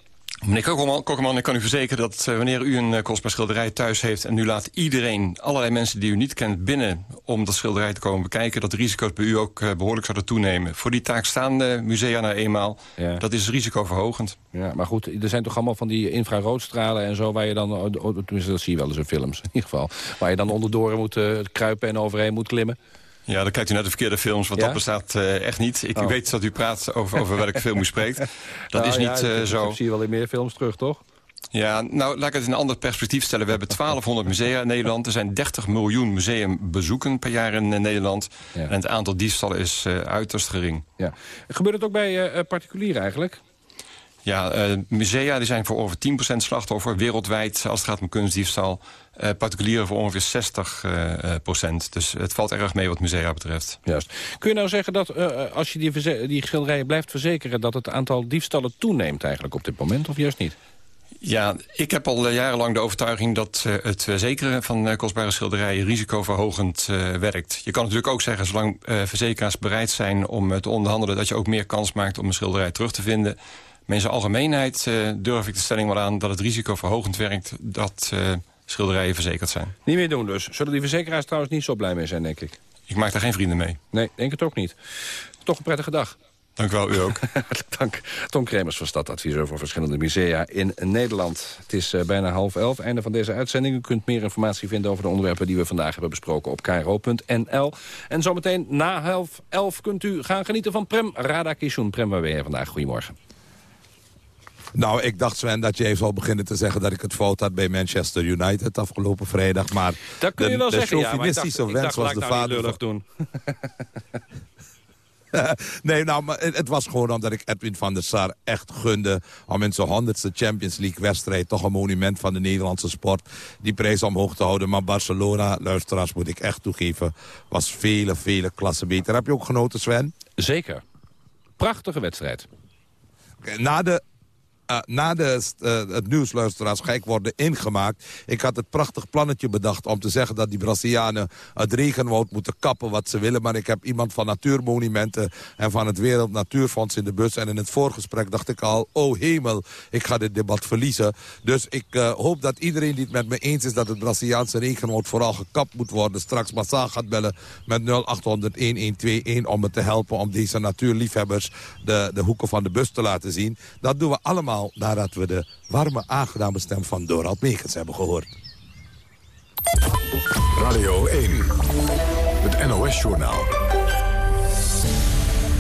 Meneer Kokkelman, Kokkelman, ik kan u verzekeren dat eh, wanneer u een eh, kostbaar schilderij thuis heeft... en u laat iedereen, allerlei mensen die u niet kent, binnen om dat schilderij te komen bekijken... dat de risico's bij u ook eh, behoorlijk zouden toenemen. Voor die taak staan de musea nou eenmaal. Dat is risicoverhogend. Ja, maar goed, er zijn toch allemaal van die infraroodstralen en zo... waar je dan, oh, oh, tenminste dat zie je wel eens in films in ieder geval... waar je dan onderdoor moet kruipen en overheen moet klimmen. Ja, dan kijkt u naar de verkeerde films, want Ja? dat bestaat eh, echt niet. Ik Oh. weet dat u praat over, over welke film u spreekt. Dat Nou is niet eh, zo. Dat zie je wel in meer films terug, toch? Ja, nou, laat ik het in een ander perspectief stellen. We hebben 1200 musea in Nederland. Er zijn 30 miljoen museumbezoeken per jaar in eh, Nederland. En het aantal diefstallen is eh, uiterst gering. Ja. Gebeurt het ook bij particulieren eigenlijk? Ja, musea die zijn voor ongeveer 10% slachtoffer. Wereldwijd, als het gaat om kunstdiefstal. Eh, particulieren voor ongeveer 60 eh, eh, procent. Dus het valt erg mee wat musea betreft. Juist. Kun je nou zeggen dat als je die, die schilderijen blijft verzekeren... dat het aantal diefstallen toeneemt eigenlijk op dit moment, of juist niet? Ja, ik heb al jarenlang de overtuiging dat het verzekeren van kostbare schilderijen risicoverhogend werkt. Je kan natuurlijk ook zeggen, zolang verzekeraars bereid zijn om te onderhandelen, dat je ook meer kans maakt om een schilderij terug te vinden. Maar in zijn algemeenheid durf ik de stelling wel aan dat het risicoverhogend werkt dat schilderijen verzekerd zijn. Niet meer doen dus. Zullen die verzekeraars trouwens niet zo blij mee zijn, denk ik? Ik maak daar geen vrienden mee. Nee, denk het ook niet. Toch een prettige dag. Dank u wel, u ook. Hartelijk dank. Tom Kremers van Stadadviseur voor verschillende musea in Nederland. Het is eh, bijna half elf, einde van deze uitzending. U kunt meer informatie vinden over de onderwerpen die we vandaag hebben besproken op kro.nl. En zometeen na half elf kunt u gaan genieten van Prem Radakishun. Prem, waar ben je vandaag? Goedemorgen. Nou, ik dacht Sven dat je even zou beginnen te zeggen... dat ik het fout had bij Manchester United afgelopen vrijdag. Maar Dat kun je de, wel de zeggen, ja. Maar ik dacht, chauvinistische ik wens dacht, was de nou vader van... doen. nee, nou, maar het, was gewoon omdat ik Edwin van der Sar echt gunde... om in zijn honderdste Champions League-wedstrijd... toch een monument van de Nederlandse sport... die prijs omhoog te houden. Maar Barcelona, luisteraars, moet ik echt toegeven... was vele, vele klassen beter. Heb je ook genoten, Sven? Zeker. Prachtige wedstrijd. Na de uh, na de, uh, het nieuwsluisteraars gek worden ingemaakt. Ik had het prachtig plannetje bedacht om te zeggen dat die Brazilianen het regenwoud moeten kappen wat ze willen. Maar ik heb iemand van Natuurmonumenten en van het Wereld Natuurfonds in de bus. En in het voorgesprek dacht ik al, oh hemel, ik ga dit debat verliezen. Dus ik uh, hoop dat iedereen die het met me eens is dat het Braziliaanse regenwoud vooral gekapt moet worden. Straks massaal gaat bellen met 0800-1121 om me te helpen om deze natuurliefhebbers de, de hoeken van de bus te laten zien. Dat doen we allemaal nadat we de warme, aangename stem van Dorald Megens hebben gehoord. Radio 1, het NOS-journaal.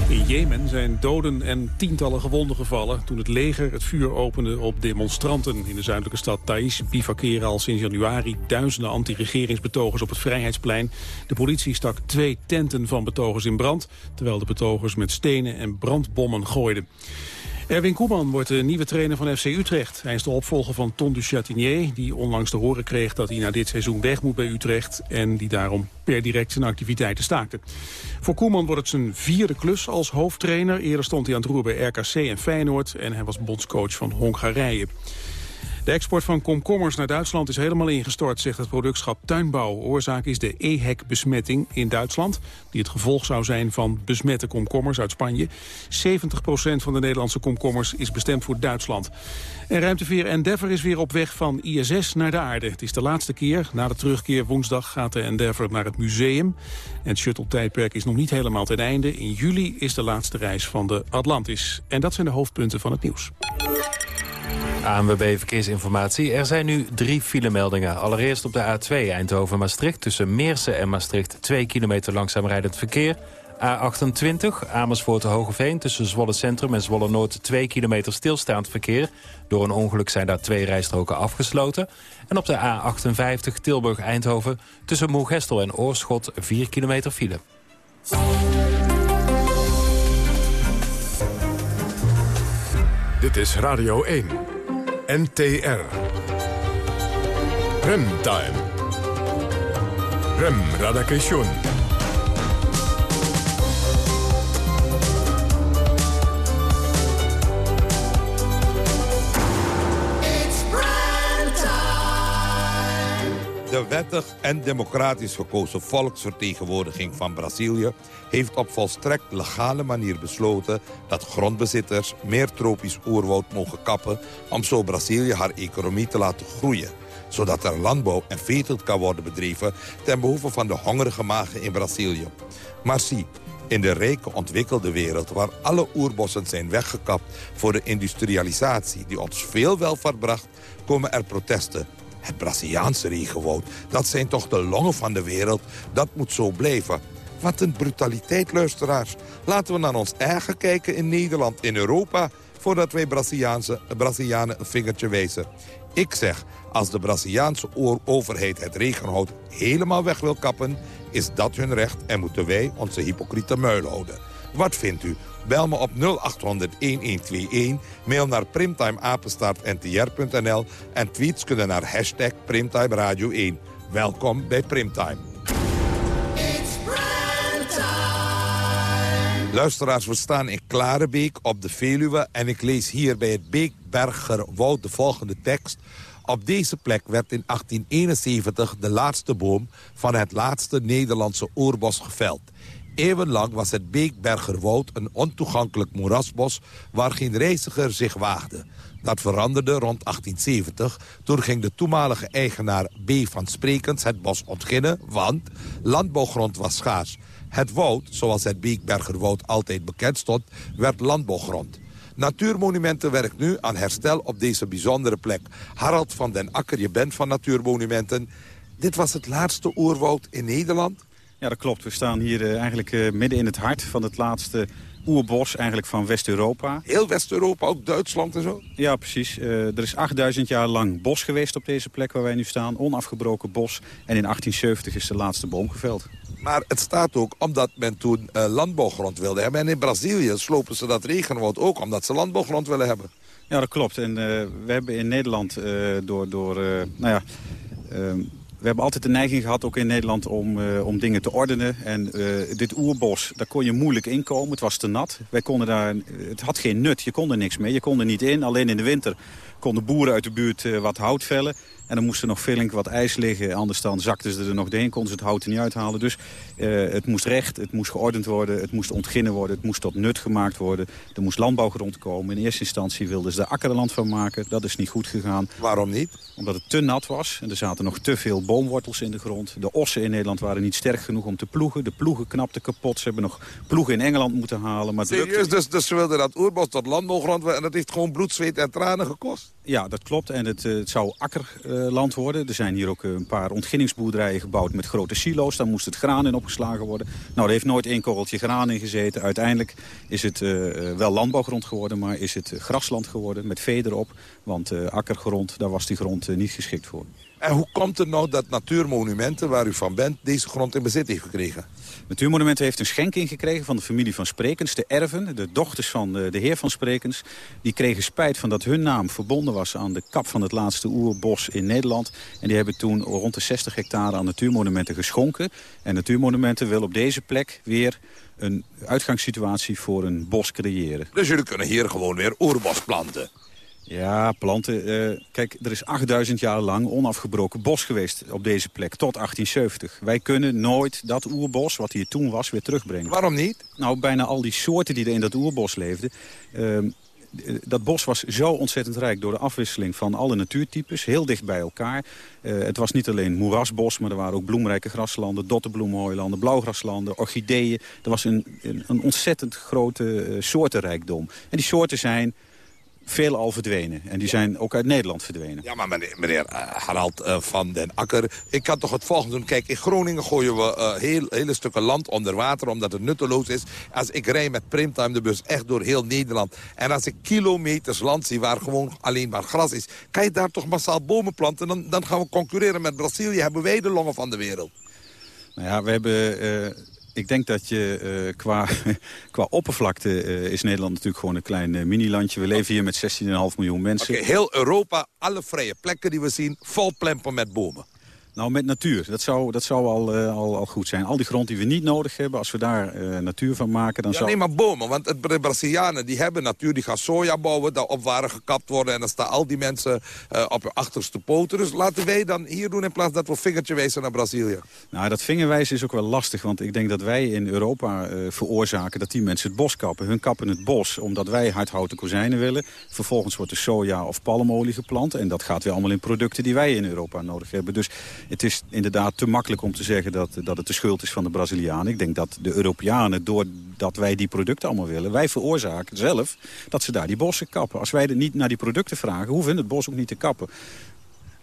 In Jemen zijn doden en tientallen gewonden gevallen... toen het leger het vuur opende op demonstranten. In de zuidelijke stad Thais bivakeren al sinds januari... duizenden anti-regeringsbetogers op het Vrijheidsplein. De politie stak twee tenten van betogers in brand... terwijl de betogers met stenen en brandbommen gooiden. Erwin Koeman wordt de nieuwe trainer van FC Utrecht. Hij is de opvolger van Ton du die onlangs te horen kreeg dat hij na dit seizoen weg moet bij Utrecht en die daarom per direct zijn activiteiten staakte. Voor Koeman wordt het zijn vierde klus als hoofdtrainer. Eerder stond hij aan het roer bij RKC en Feyenoord en hij was bondscoach van Hongarije. De export van komkommers naar Duitsland is helemaal ingestort, zegt het productschap Tuinbouw. Oorzaak is de EHEC-besmetting in Duitsland, die het gevolg zou zijn van besmette komkommers uit Spanje. 70% van de Nederlandse komkommers is bestemd voor Duitsland. En ruimteveer Endeavour is weer op weg van ISS naar de aarde. Het is de laatste keer. Na de terugkeer woensdag gaat de Endeavour naar het museum. En het shuttle-tijdperk is nog niet helemaal ten einde. In juli is de laatste reis van de Atlantis. En dat zijn de hoofdpunten van het nieuws. ANWB Verkeersinformatie. Er zijn nu drie filemeldingen. Allereerst op de A2 Eindhoven-Maastricht. Tussen Meersen en Maastricht 2 kilometer langzaam rijdend verkeer. A28 Amersfoort-Hogeveen tussen Zwolle Centrum en Zwolle Noord 2 kilometer stilstaand verkeer. Door een ongeluk zijn daar twee rijstroken afgesloten. En op de A58 Tilburg-Eindhoven tussen Moergestel en Oorschot 4 kilometer file. Dit is Radio 1. NTR. Remtime. Rem Radakation. De wettig en democratisch gekozen volksvertegenwoordiging van Brazilië... heeft op volstrekt legale manier besloten dat grondbezitters... meer tropisch oerwoud mogen kappen... om zo Brazilië haar economie te laten groeien zodat er landbouw en veeteelt kan worden bedreven... ten behoeve van de hongerige magen in Brazilië. Maar zie, in de rijke ontwikkelde wereld waar alle oerbossen zijn weggekapt... voor de industrialisatie die ons veel welvaart bracht... komen er protesten het Braziliaanse regenwoud, dat zijn toch de longen van de wereld. Dat moet zo blijven. Wat een brutaliteit, luisteraars. Laten we naar ons eigen kijken in Nederland, in Europa... voordat wij Braziliaanse, Brazilianen een vingertje wijzen. Ik zeg, als de Braziliaanse overheid het regenhout helemaal weg wil kappen... is dat hun recht en moeten wij onze hypocriete muil houden. Wat vindt u? Bel me op 0800-1121. Mail naar primtimeapenstaartntr.nl. En tweets kunnen naar hashtag Primtime Radio 1. Welkom bij Primtime. Luisteraars, we staan in Klarebeek op de Veluwe... en ik lees hier bij het Beekberger Woud de volgende tekst... Op deze plek werd in 1871 de laatste boom van het laatste Nederlandse oerbos geveld. Eeuwenlang was het Beekbergerwoud een ontoegankelijk moerasbos... waar geen reiziger zich waagde. Dat veranderde rond 1870. Toen ging de toenmalige eigenaar B. van Sprekens het bos ontginnen... want landbouwgrond was schaars. Het woud, zoals het Beekbergerwoud altijd bekend stond... werd landbouwgrond. Natuurmonumenten werkt nu aan herstel op deze bijzondere plek. Harald van den Akker, je bent van Natuurmonumenten. Dit was het laatste oerwoud in Nederland? Ja, dat klopt. We staan hier uh, eigenlijk uh, midden in het hart van het laatste oerbos eigenlijk van West-Europa. Heel West-Europa, ook Duitsland en zo? Ja, precies. Uh, er is 8000 jaar lang bos geweest op deze plek waar wij nu staan. Onafgebroken bos. En in 1870 is de laatste boom geveld. Maar het staat ook omdat men toen landbouwgrond wilde hebben. En in Brazilië slopen ze dat regenwoud ook omdat ze landbouwgrond willen hebben. Ja, dat klopt. En we hebben in Nederland door, door nou ja... Ehm, we hebben altijd de neiging gehad, ook in Nederland, om, uh, om dingen te ordenen. En uh, dit oerbos, daar kon je moeilijk inkomen. Het was te nat. Wij konden daar, het had geen nut. Je kon er niks mee. Je kon er niet in. Alleen in de winter konden boeren uit de buurt wat hout vellen. En dan moest er nog flink wat ijs liggen. Anders dan zakten ze er nog doorheen, konden ze het hout er niet uithalen. Dus uh, het moest recht, het moest geordend worden, het moest ontginnen worden. Het moest tot nut gemaakt worden. Er moest landbouwgrond komen. In eerste instantie wilden ze er akkerland van maken. Dat is niet goed gegaan. Waarom niet? Omdat het te nat was. En er zaten nog te veel boomwortels in de grond. De ossen in Nederland waren niet sterk genoeg om te ploegen. De ploegen knapten kapot. Ze hebben nog ploegen in Engeland moeten halen. Maar Serieus? Dus, dus ze wilden dat oerbos tot landbouwgrond en dat heeft gewoon bloed, zweet en tranen gekost? Ja, dat klopt. En het, het zou akkerland worden. Er zijn hier ook een paar ontginningsboerderijen gebouwd met grote silo's. Daar moest het graan in opgeslagen worden. Nou, er heeft nooit één korreltje graan in gezeten. Uiteindelijk is het uh, wel landbouwgrond geworden, maar is het grasland geworden met vee erop. Want akkergrond, daar was die grond niet geschikt voor. En hoe komt het nou dat Natuurmonumenten, waar u van bent, deze grond in bezit heeft gekregen? Natuurmonumenten heeft een schenking gekregen van de familie van Sprekens. De erven, de dochters van de, de heer van Sprekens. Die kregen spijt van dat hun naam verbonden was aan de kap van het laatste oerbos in Nederland. En die hebben toen rond de 60 hectare aan Natuurmonumenten geschonken. En Natuurmonumenten wil op deze plek weer een uitgangssituatie voor een bos creëren. Dus jullie kunnen hier gewoon weer oerbos planten? Ja, planten. Uh, kijk, er is 8000 jaar lang onafgebroken bos geweest op deze plek, tot 1870. Wij kunnen nooit dat oerbos, wat hier toen was, weer terugbrengen. Waarom niet? Nou, bijna al die soorten die er in dat oerbos leefden... Uh, dat bos was zo ontzettend rijk door de afwisseling van alle natuurtypes. Heel dicht bij elkaar. Uh, het was niet alleen moerasbos, maar er waren ook bloemrijke graslanden... dottenbloemhooilanden, blauwgraslanden, orchideeën. Er was een, een, een ontzettend grote soortenrijkdom. En die soorten zijn veel al verdwenen. En die zijn ook uit Nederland verdwenen. Ja, maar meneer, meneer uh, Harald uh, van den Akker... ik kan toch het volgende doen. Kijk, in Groningen gooien we uh, heel, hele stukken land onder water... omdat het nutteloos is. Als ik rij met Primtime de bus echt door heel Nederland... en als ik kilometers land zie waar gewoon alleen maar gras is... kan je daar toch massaal bomen planten? Dan, dan gaan we concurreren met Brazilië. Hebben wij de longen van de wereld. Nou ja, we hebben ik denk dat je uh, qua, qua oppervlakte uh, is Nederland natuurlijk gewoon een klein uh, minilandje. We leven hier met 16,5 miljoen mensen. Heel Europa, alle vrije plekken die we zien, vol plempen met bomen. Nou, met natuur. Dat zou, dat zou al, uh, al, al goed zijn. Al die grond die we niet nodig hebben, als we daar uh, natuur van maken... dan ja, zou... nee, maar bomen. Want de Brazilianen die hebben natuur, die gaan soja bouwen... daarop waren gekapt worden en dan staan al die mensen uh, op hun achterste poten. Dus laten wij dan hier doen in plaats dat we vingertje wijzen naar Brazilië. Nou, dat vingerwijzen is ook wel lastig. Want ik denk dat wij in Europa veroorzaken dat die mensen het bos kappen. Hun kappen het bos omdat wij hardhouten kozijnen willen. Vervolgens wordt er soja of palmolie geplant. En dat gaat weer allemaal in producten die wij in Europa nodig hebben. Dus het is inderdaad te makkelijk om te zeggen dat, dat het de schuld is van de Brazilianen. Ik denk dat de Europeanen, doordat wij die producten allemaal willen... wij veroorzaken zelf dat ze daar die bossen kappen. Als wij er niet naar die producten vragen, hoeven het bos ook niet te kappen.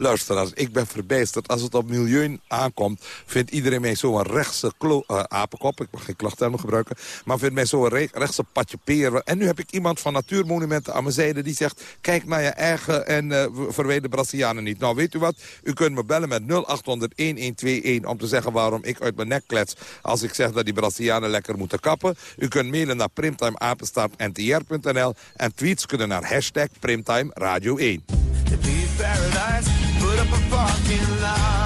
Luisteraars, ik ben verbijsterd. Als het op milieu aankomt, vindt iedereen mij zo'n rechtse uh, apenkop. Ik mag geen klachttermen gebruiken. Maar vindt mij zo'n re rechtse patje peren. En nu heb ik iemand van Natuurmonumenten aan mijn zijde die zegt... kijk naar je eigen en uh, verwijder Brazilianen niet. Nou, weet u wat? U kunt me bellen met 0800-1121 om te zeggen waarom ik uit mijn nek klets... als ik zeg dat die Brazilianen lekker moeten kappen. U kunt mailen naar primtimeapenstaartntr.nl en tweets kunnen naar hashtag Primtime Radio 1. Up a parking lot.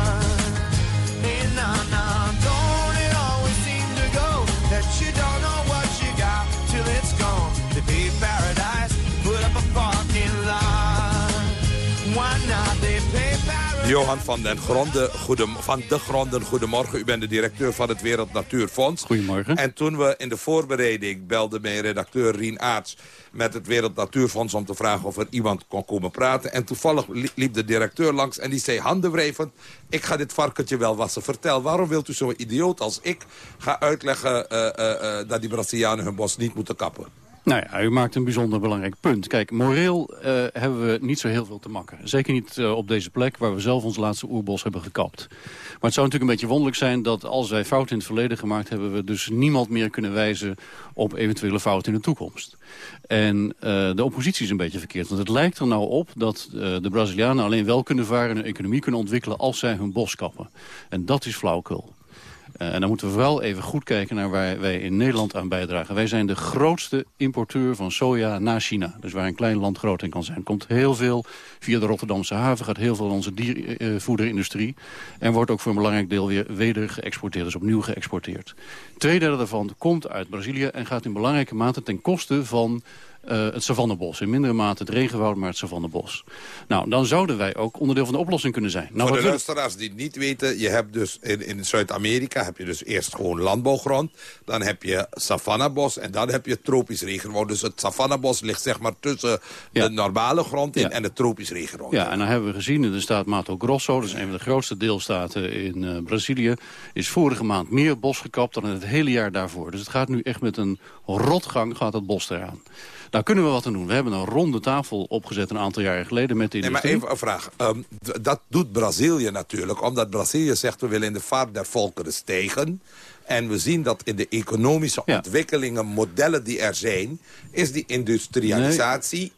Johan van den Gronden, goede, van de Gronden, goedemorgen. U bent de directeur van het Wereld Natuurfonds. Goedemorgen. En toen we in de voorbereiding belde mijn redacteur Rien Aarts met het Wereld Natuurfonds om te vragen of er iemand kon komen praten. En toevallig liep de directeur langs en die zei handenwrijvend... ik ga dit varkentje wel wassen. Vertel, waarom wilt u zo'n idioot als ik gaan uitleggen... Uh, uh, uh, dat die Brazilianen hun bos niet moeten kappen? Nou ja, u maakt een bijzonder belangrijk punt. Kijk, moreel uh, hebben we niet zo heel veel te makken. Zeker niet uh, op deze plek waar we zelf ons laatste oerbos hebben gekapt. Maar het zou natuurlijk een beetje wonderlijk zijn dat als wij fouten in het verleden gemaakt hebben... we dus niemand meer kunnen wijzen op eventuele fouten in de toekomst. En uh, de oppositie is een beetje verkeerd. Want het lijkt er nou op dat de Brazilianen alleen wel kunnen varen... en een economie kunnen ontwikkelen als zij hun bos kappen. En dat is flauwkul. Uh, en dan moeten we vooral even goed kijken naar waar wij in Nederland aan bijdragen. Wij zijn de grootste importeur van soja naar China. Dus waar een klein land groot in kan zijn. Komt heel veel via de Rotterdamse haven, gaat heel veel in onze diervoederindustrie. en wordt ook voor een belangrijk deel weer weder geëxporteerd, dus opnieuw geëxporteerd. Tweederde daarvan komt uit Brazilië en gaat in belangrijke mate ten koste van uh, het savannebos. In mindere mate het regenwoud, maar het savannebos. Nou, dan zouden wij ook onderdeel van de oplossing kunnen zijn. Nou, Voor de luisteraars die het niet weten, je hebt dus in, in Zuid-Amerika heb je dus eerst gewoon landbouwgrond. Dan heb je savannebos en dan heb je tropisch regenwoud. Dus het savannebos ligt zeg maar tussen ja. de normale grond in ja. en het tropisch regenwoud. Ja, en dan hebben we gezien in de staat Mato Grosso, dat is een van de grootste deelstaten in uh, Brazilië, is vorige maand meer bos gekapt dan in het hele jaar daarvoor. Dus het gaat nu echt met een rotgang gaat het bos eraan. Daar kunnen we wat aan doen. We hebben een ronde tafel opgezet een aantal jaren geleden met de industrie. Nee, maar even een vraag. Um, dat doet Brazilië natuurlijk, omdat Brazilië zegt... we willen in de vaart der volkeren stegen. En we zien dat in de economische ja. ontwikkelingen, modellen die er zijn... is die industrialisatie...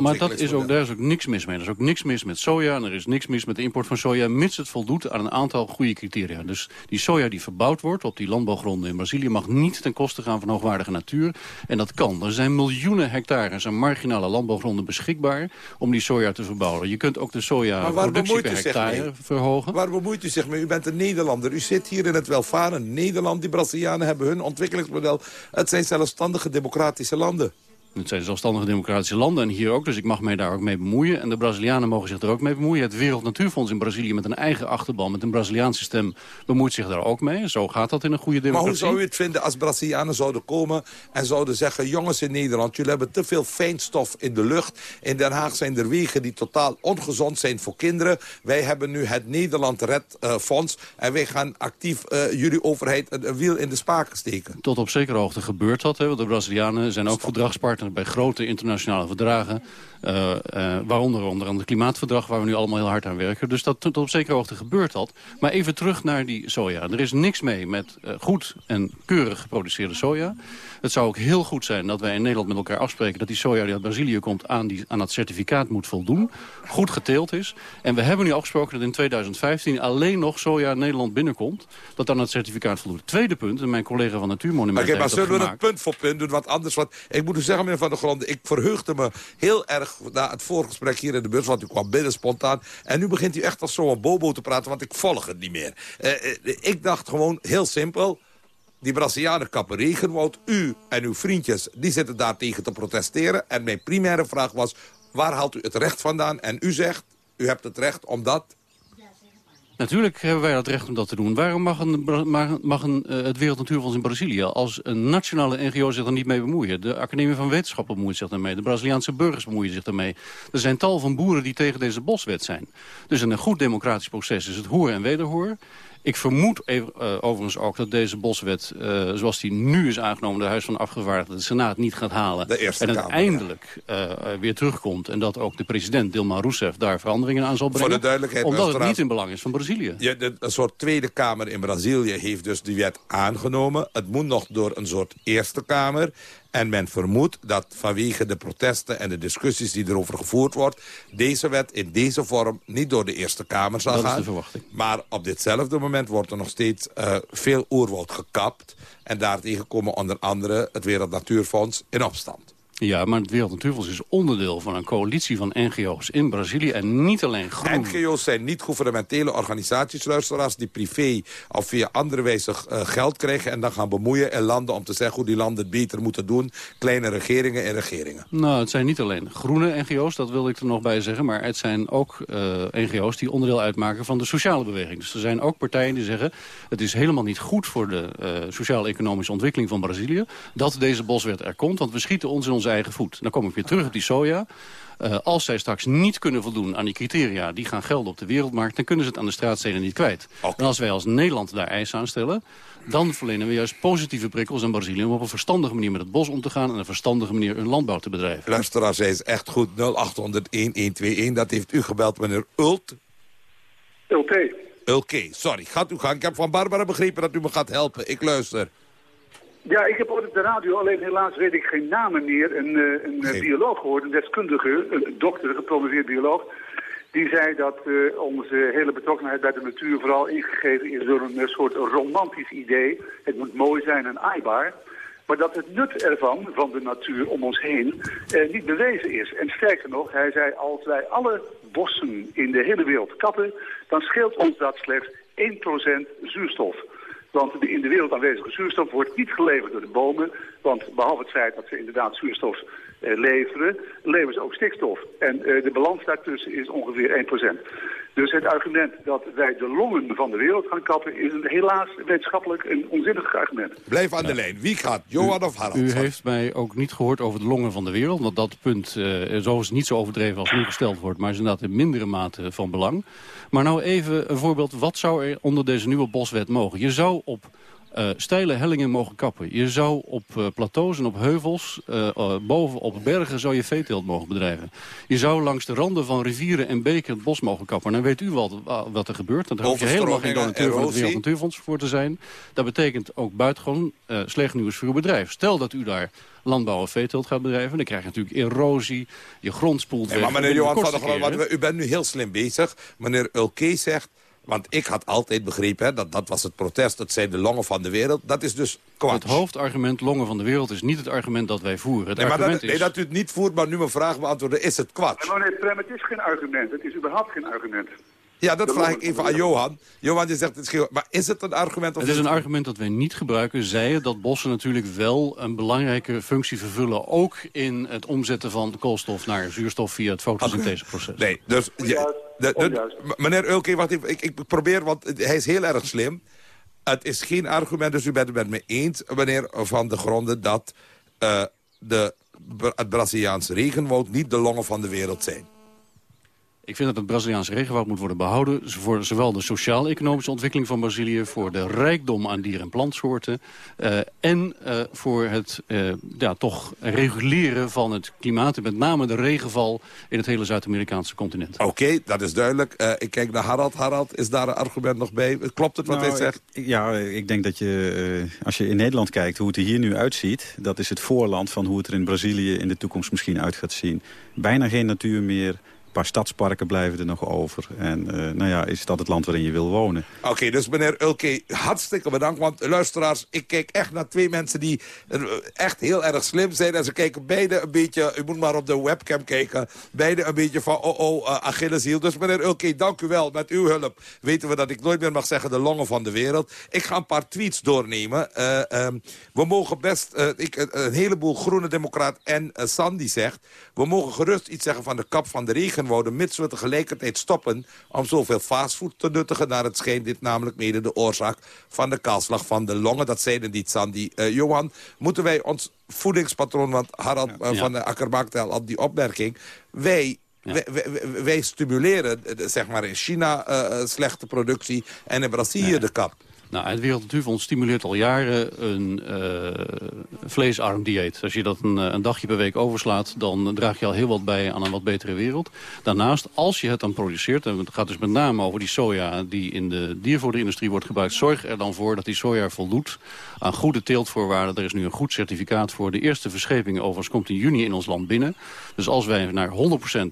Maar dat is ook, daar is ook niks mis mee. Er is ook niks mis met soja en er is niks mis met de import van soja... mits het voldoet aan een aantal goede criteria. Dus die soja die verbouwd wordt op die landbouwgronden in Brazilië... mag niet ten koste gaan van hoogwaardige natuur. En dat kan. Er zijn miljoenen hectares aan marginale landbouwgronden beschikbaar... om die soja te verbouwen. Je kunt ook de soja-productie per hectare verhogen. Waar bemoeit u zich mee? U bent een Nederlander. U zit hier in het welvarende Nederland. Die Brazilianen hebben hun ontwikkelingsmodel. Het zijn zelfstandige democratische landen. Het zijn zelfstandige democratische landen en hier ook, dus ik mag mij daar ook mee bemoeien. En de Brazilianen mogen zich er ook mee bemoeien. Het Wereld Natuurfonds in Brazilië met een eigen achterban, met een Braziliaanse stem, bemoeit zich daar ook mee. Zo gaat dat in een goede democratie. Maar hoe zou u het vinden als Brazilianen zouden komen en zouden zeggen... jongens in Nederland, jullie hebben te veel fijnstof in de lucht. In Den Haag zijn er wegen die totaal ongezond zijn voor kinderen. Wij hebben nu het Nederland Red uh, Fonds en wij gaan actief uh, jullie overheid een, wiel in de spaken steken. Tot op zekere hoogte gebeurt dat, hè, want de Brazilianen zijn ook bij grote internationale verdragen. Uh, uh, waaronder onder andere het klimaatverdrag waar we nu allemaal heel hard aan werken. Dus dat tot op zekere hoogte gebeurt dat. Maar even terug naar die soja. Er is niks mee met uh, goed en keurig geproduceerde soja. Het zou ook heel goed zijn dat wij in Nederland met elkaar afspreken... dat die soja die uit Brazilië komt aan, die, aan dat certificaat moet voldoen. Goed geteeld is. En we hebben nu afgesproken dat in 2015 alleen nog soja in Nederland binnenkomt. Dat dan het certificaat voldoet. Tweede punt, en mijn collega van Natuurmonumenten okay, maar zullen we een punt voor punt doen? Want anders, wat, ik moet u zeggen, meneer Van der Grond... ik verheugde me heel erg na het voorgesprek hier in de bus... want u kwam binnen spontaan. En nu begint u echt als zo'n bobo te praten, want ik volg het niet meer. Uh, ik dacht gewoon heel simpel... Die Brazilianen kappen regenwoud. U en uw vriendjes die zitten daar tegen te protesteren. En mijn primaire vraag was, waar haalt u het recht vandaan? En u zegt, u hebt het recht omdat... Natuurlijk hebben wij dat recht om dat te doen. Waarom mag, een, mag uh, het Wereld Natuurfonds in Brazilië... als een nationale NGO zich er niet mee bemoeien? De Academie van Wetenschappen bemoeit zich daarmee. De Braziliaanse burgers bemoeien zich daarmee. Er zijn tal van boeren die tegen deze boswet zijn. Dus in een goed democratisch proces is het hoor en wederhoor. Ik vermoed even, uh, overigens ook dat deze boswet, uh, zoals die nu is aangenomen... de Huis van Afgevaardigden, de Senaat niet gaat halen. en uiteindelijk uh, weer terugkomt. En dat ook de president Dilma Rousseff daar veranderingen aan zal brengen. Voor de duidelijkheid, omdat het niet in belang is van Brazilië. Ja, de, een soort Tweede Kamer in Brazilië heeft dus die wet aangenomen. Het moet nog door een soort Eerste Kamer. En men vermoedt dat vanwege de protesten en de discussies die erover gevoerd wordt... deze wet in deze vorm niet door de Eerste Kamer zal dat gaan. Is de verwachting. Maar op ditzelfde moment wordt er nog steeds uh, veel oerwoud gekapt. En daartegen komen onder andere het Wereld Natuurfonds in opstand. Ja, maar het Wereld Natuurfonds is onderdeel van een coalitie van NGO's in Brazilië. En niet alleen groen. NGO's zijn niet-governementele organisaties, luisteraars... die privé of via andere wijze uh, geld krijgen... en dan gaan bemoeien in landen om te zeggen hoe die landen het beter moeten doen. Kleine regeringen en regeringen. Nou, het zijn niet alleen groene NGO's, dat wil ik er nog bij zeggen. Maar het zijn ook uh, NGO's die onderdeel uitmaken van de sociale beweging. Dus er zijn ook partijen die zeggen... het is helemaal niet goed voor de uh, sociaal-economische ontwikkeling van Brazilië... dat deze boswet er komt, want we schieten ons in onze eigen voet. Dan kom ik weer terug op die soja. Uh, als zij straks niet kunnen voldoen aan die criteria... die gaan gelden op de wereldmarkt... dan kunnen ze het aan de straatsteden niet kwijt. En als wij als Nederland daar eisen aan stellen... dan verlenen we juist positieve prikkels aan Brazilië... om op een verstandige manier met het bos om te gaan... en een verstandige manier hun landbouw te bedrijven. Luisteraars, hij is echt goed. 0800-1121, dat heeft u gebeld, meneer Ult. Ulte. Oké, sorry. Gaat u gaan. Ik heb van Barbara begrepen dat u me gaat helpen. Ik luister. Ja, ik heb ooit op de radio, alleen helaas weet ik geen namen meer, een, eh, een eh, bioloog gehoord, een deskundige, een dokter, een gepromoveerd bioloog. Die zei dat uh, onze hele betrokkenheid bij de natuur vooral ingegeven is door een soort romantisch idee. Het moet mooi zijn en aaibaar. Maar dat het nut ervan, van de natuur om ons heen, eh, niet bewezen is. En sterker nog, hij zei, als wij alle bossen in de hele wereld kappen, dan scheelt ons dat slechts 1% zuurstof. Want de in de wereld aanwezige zuurstof wordt niet geleverd door de bomen. Want behalve het feit dat ze inderdaad zuurstof leveren, leveren ze ook stikstof. En eh, de balans daartussen is ongeveer 1%. Dus het argument dat wij de longen van de wereld gaan kappen... is een, helaas wetenschappelijk een onzinnig argument. Blijf aan de lijn. Wie gaat? Johan of Harald? U heeft mij ook niet gehoord over de longen van de wereld. Want dat punt uh, zo is niet zo overdreven als nu gesteld wordt... maar is inderdaad in mindere mate van belang. Maar nou even een voorbeeld. Wat zou er onder deze nieuwe boswet mogen? Je zou op uh, steile hellingen mogen kappen. Je zou op uh, plateaus en op heuvels, uh, boven op bergen, zou je veeteelt mogen bedrijven. Je zou langs de randen van rivieren en beken het bos mogen kappen. Dan weet u wel wat er gebeurt. Daar hoef je helemaal geen donateur van het Wereld Natuurfonds voor te zijn. Dat betekent ook buitengewoon slecht nieuws voor uw bedrijf. Stel dat u daar landbouw en veeteelt gaat bedrijven. Dan krijg je natuurlijk erosie, je grond spoelt nee, Maar meneer Johan van der Grond, u bent nu heel slim bezig. Meneer Ulke zegt want ik had altijd begrepen, hè, dat dat was het protest, dat zijn de longen van de wereld. Dat is dus kwats. Het hoofdargument longen van de wereld is niet het argument dat wij voeren. Het nee, maar argument dat, nee, dat u het niet voert, maar nu mijn vraag beantwoorden, is het kwats? Nee, meneer Prem, het is geen argument. Het is überhaupt geen argument. Ja, dat vraag ik even aan Johan. Johan, je zegt het is Maar is het een argument? Of het is een argument dat wij niet gebruiken. Zij dat bossen natuurlijk wel een belangrijke functie vervullen. Ook in het omzetten van koolstof naar zuurstof via het fotosyntheseproces. Nee, dus... de, meneer Ulke, wacht even. Ik, ik probeer, want hij is heel erg slim. Het is geen argument, dus u bent het met me eens, meneer Van de Gronden... dat uh, de, het Braziliaanse regenwoud niet de longen van de wereld zijn. Ik vind dat het Braziliaanse regenwoud moet worden behouden... voor zowel de sociaal-economische ontwikkeling van Brazilië... voor de rijkdom aan dier- en plantsoorten... Uh, en uh, voor het uh, ja, toch reguleren van het klimaat... met name de regenval in het hele Zuid-Amerikaanse continent. Oké, okay, dat is duidelijk. ik kijk naar Harald. Harald, is daar een argument nog bij? Klopt het wat nou, hij zegt? Ik, ja, ik denk dat je, als je in Nederland kijkt hoe het er hier nu uitziet... dat is het voorland van hoe het er in Brazilië in de toekomst misschien uit gaat zien. Bijna geen natuur meer paar stadsparken blijven er nog over. En uh, nou ja, is dat het land waarin je wil wonen. Oké, dus meneer Ulke, hartstikke bedankt. Want luisteraars, ik kijk echt naar twee mensen die uh, echt heel erg slim zijn. En ze kijken beide een beetje, u moet maar op de webcam kijken... beide een beetje van, oh oh, uh, Achilleshiel. Dus meneer Ulke, dank u wel. Met uw hulp weten we dat ik nooit meer mag zeggen... de longen van de wereld. Ik ga een paar tweets doornemen. Um, we mogen best, ik, een heleboel groene democraat en Sandy zegt... we mogen gerust iets zeggen van de kap van de regen mits we tegelijkertijd stoppen om zoveel fastfood te nuttigen. Naar het schijnt dit namelijk mede de oorzaak van de kaalslag van de longen. Dat zeiden niet Sandy. Uh, Johan, moeten wij ons voedingspatroon... want Harald uh, van de Akkermaakte had die opmerking... wij ja. Wij, wij, wij, stimuleren zeg maar in China uh, slechte productie en in Brazilië nee. de kap. Nou, het Wereld Natuurfonds stimuleert al jaren een uh, vleesarm dieet. Als je dat een, eh, een, dagje per week overslaat, dan draag je al heel wat bij aan een wat betere wereld. Daarnaast, als je het dan produceert, en het gaat dus met name over die soja die in de diervoederindustrie wordt gebruikt, zorg er dan voor dat die soja voldoet aan goede teeltvoorwaarden. Er is nu een goed certificaat voor. De eerste verscheping overigens komt in juni in ons land binnen. Dus als wij naar 100%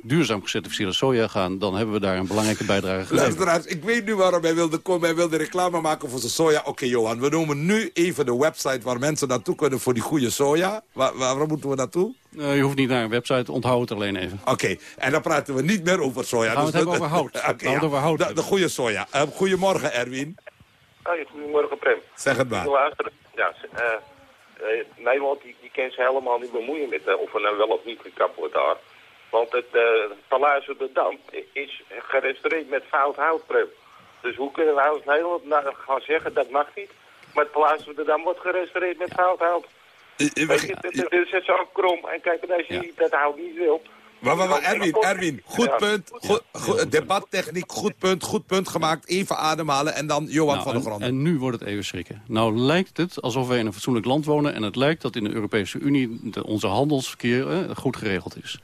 duurzaam gecertificeerde soja gaan, dan hebben we daar een belangrijke bijdrage geleverd. Luisteraars, ik weet nu waarom hij wilde komen. Hij wilde reclame maken voor zijn soja. Oké, okay, Johan, we noemen nu even de website waar mensen naartoe kunnen voor die goede soja. Waar, waarom moeten we naartoe? Uh, je hoeft niet naar een website, onthoud het alleen even. Oké, okay, en dan praten we niet meer over soja. Gaan we dus het hebben over hout. okay, ja. over hout. De, de, goede soja. Uh, goedemorgen, Erwin. Hey, goedemorgen, Prem. Zeg het maar. Ja, uh, Nederland die, die kan ze helemaal niet bemoeien met of er nou wel of niet gekapt wordt daar. Want het uh, Paleis op de Dam is gerestaureerd met fout hout, Prem. Dus hoe kunnen wij als Nederland nou gaan zeggen dat mag niet? Maar het Paleis Dam wordt gerestaureerd met hout. Je, het- het het is zo krom. En kijk, als je dat houdt niet wil... Maar, maar, maar Erwin, Erwin, goed punt. Goed, goed, debattechniek, goed punt, goed punt gemaakt. Even ademhalen en dan Johan Nou, van der Grond. en nu wordt het even schrikken. Nou lijkt het alsof wij in een fatsoenlijk land wonen... en het lijkt dat in de Europese Unie de- onze handelsverkeer eh, goed geregeld is.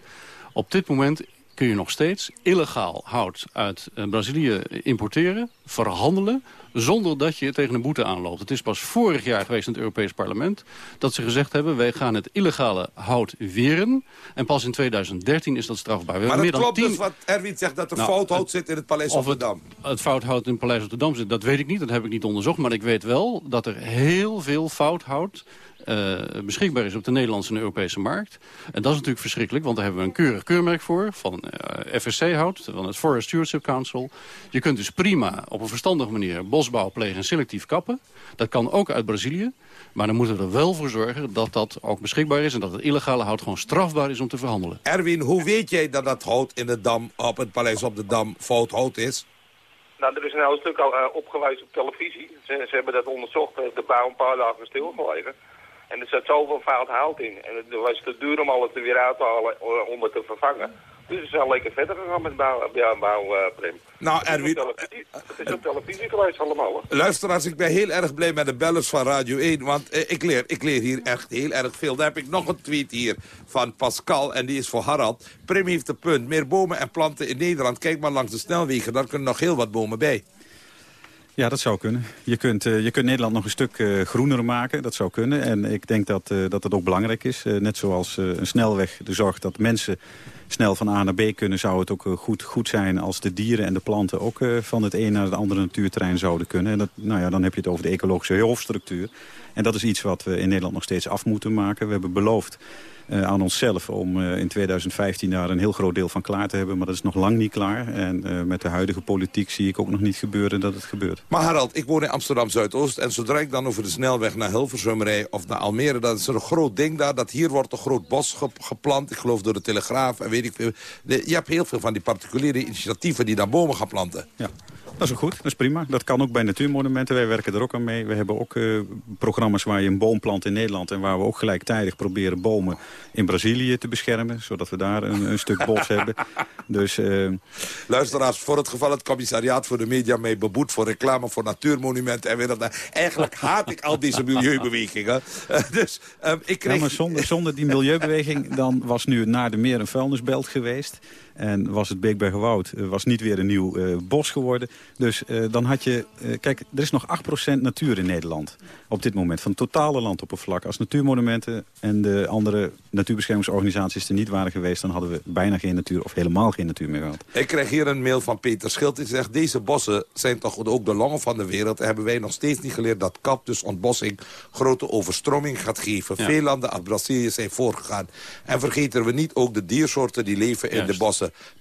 Op dit moment kun je nog steeds illegaal hout uit eh, Brazilië importeren, verhandelen zonder dat je tegen een boete aanloopt. Het is pas vorig jaar geweest in het Europees Parlement... dat ze gezegd hebben, wij gaan het illegale hout weren. En pas in 2013 is dat strafbaar. We Maar dat dan klopt 10 dus wat Erwin zegt, dat er Nou, fout hout het- zit in het Paleis of op de Dam. het fouthout in het Paleis op de Dam zit, dat weet ik niet. Dat heb ik niet onderzocht. Maar ik weet wel dat er heel veel fouthout eh, beschikbaar is op de Nederlandse en Europese markt. En dat is natuurlijk verschrikkelijk, want daar hebben we een keurig keurmerk voor... van eh, FSC-hout, van het Forest Stewardship Council. Je kunt dus prima op een verstandige manier bosbouw plegen en selectief kappen. Dat kan ook uit Brazilië. Maar dan moeten we er wel voor zorgen dat dat ook beschikbaar is... en dat het illegale hout gewoon strafbaar is om te verhandelen. Erwin, hoe weet jij dat dat hout in de Dam, op het Paleis op de Dam fout hout is? Nou, er is een heel stuk al opgewezen op televisie. Ze, ze hebben dat onderzocht, de bouw een paar dagen stilgelegen. En er zat zoveel fout hout in. En het was te duur om alles er weer uit te halen eh, om het te vervangen. Dus ze zijn lekker verder gegaan met bouw, ja, bouw eh, Prem. Nou, Het Erwin, televisie- Het is op televisie geweest allemaal. Hoor. Luisteraars, ik ben heel erg blij met de bellers van Radio 1. Want eh, ik, leer, ik leer hier echt heel erg veel. Dan heb ik nog een tweet hier van Pascal. En die is voor Harald. Prim heeft een punt. Meer bomen en planten in Nederland. Kijk maar langs de snelwegen. Daar kunnen nog heel wat bomen bij. Ja, dat zou kunnen. Je kunt, eh, je kunt Nederland nog een stuk eh, groener maken. Dat zou kunnen. En ik denk dat, eh, dat het ook belangrijk is. Net zoals een snelweg de zorgt dat mensen snel van A naar B kunnen... zou het ook goed, goed zijn als de dieren en de planten... ook van het een naar het andere natuurterrein zouden kunnen. En dat, nou ja, dan heb je het over de ecologische hoofdstructuur. En dat is iets wat we in Nederland nog steeds af moeten maken. We hebben beloofd aan onszelf om eh, in 2015 daar een heel groot deel van klaar te hebben. Maar dat is nog lang niet klaar. En eh, met de huidige politiek zie ik ook nog niet gebeuren dat het gebeurt. Maar Harald, ik woon in Amsterdam-Zuidoost. En zodra ik dan over de snelweg naar Hilversum rijd of naar Almere... dan is er een groot ding daar. Dat hier wordt een groot bos ge- geplant. Ik geloof door de Telegraaf en weet ik veel. De- je hebt heel veel van die particuliere initiatieven die dan bomen gaan planten. Ja. Dat is ook goed, dat is prima. Dat kan ook bij natuurmonumenten. Wij werken er ook aan mee. We hebben ook eh, programma's waar je een boom plant in Nederland... en waar we ook gelijktijdig proberen bomen in Brazilië te beschermen... zodat we daar een, een stuk bos hebben. Dus, eh, Luisteraars, voor het geval het commissariaat voor de media mee beboet... voor reclame voor natuurmonumenten en weer dat. Eigenlijk haat ik al deze milieubewegingen. Eh, dus ehm, ik kreeg... Ja, maar zonder, zonder die milieubeweging dan was nu het naar de meer een vuilnisbelt geweest. En was het Beekbergenwoud eh, was niet weer een nieuw eh, bos geworden. Dus eh, dan had je... eh, kijk, er is nog 8% natuur in Nederland op dit moment. Van totale landoppervlak. Als natuurmonumenten en de andere natuurbeschermingsorganisaties er niet waren geweest... dan hadden we bijna geen natuur of helemaal geen natuur meer gehad. Ik krijg hier een mail van Peter Schild. Die zegt, deze bossen zijn toch ook de longen van de wereld. En hebben wij nog steeds niet geleerd dat kap, dus ontbossing... grote overstroming gaat geven. Ja. Veel landen als Brazilië zijn voorgegaan. En vergeten we niet ook de diersoorten die leven in de Juist.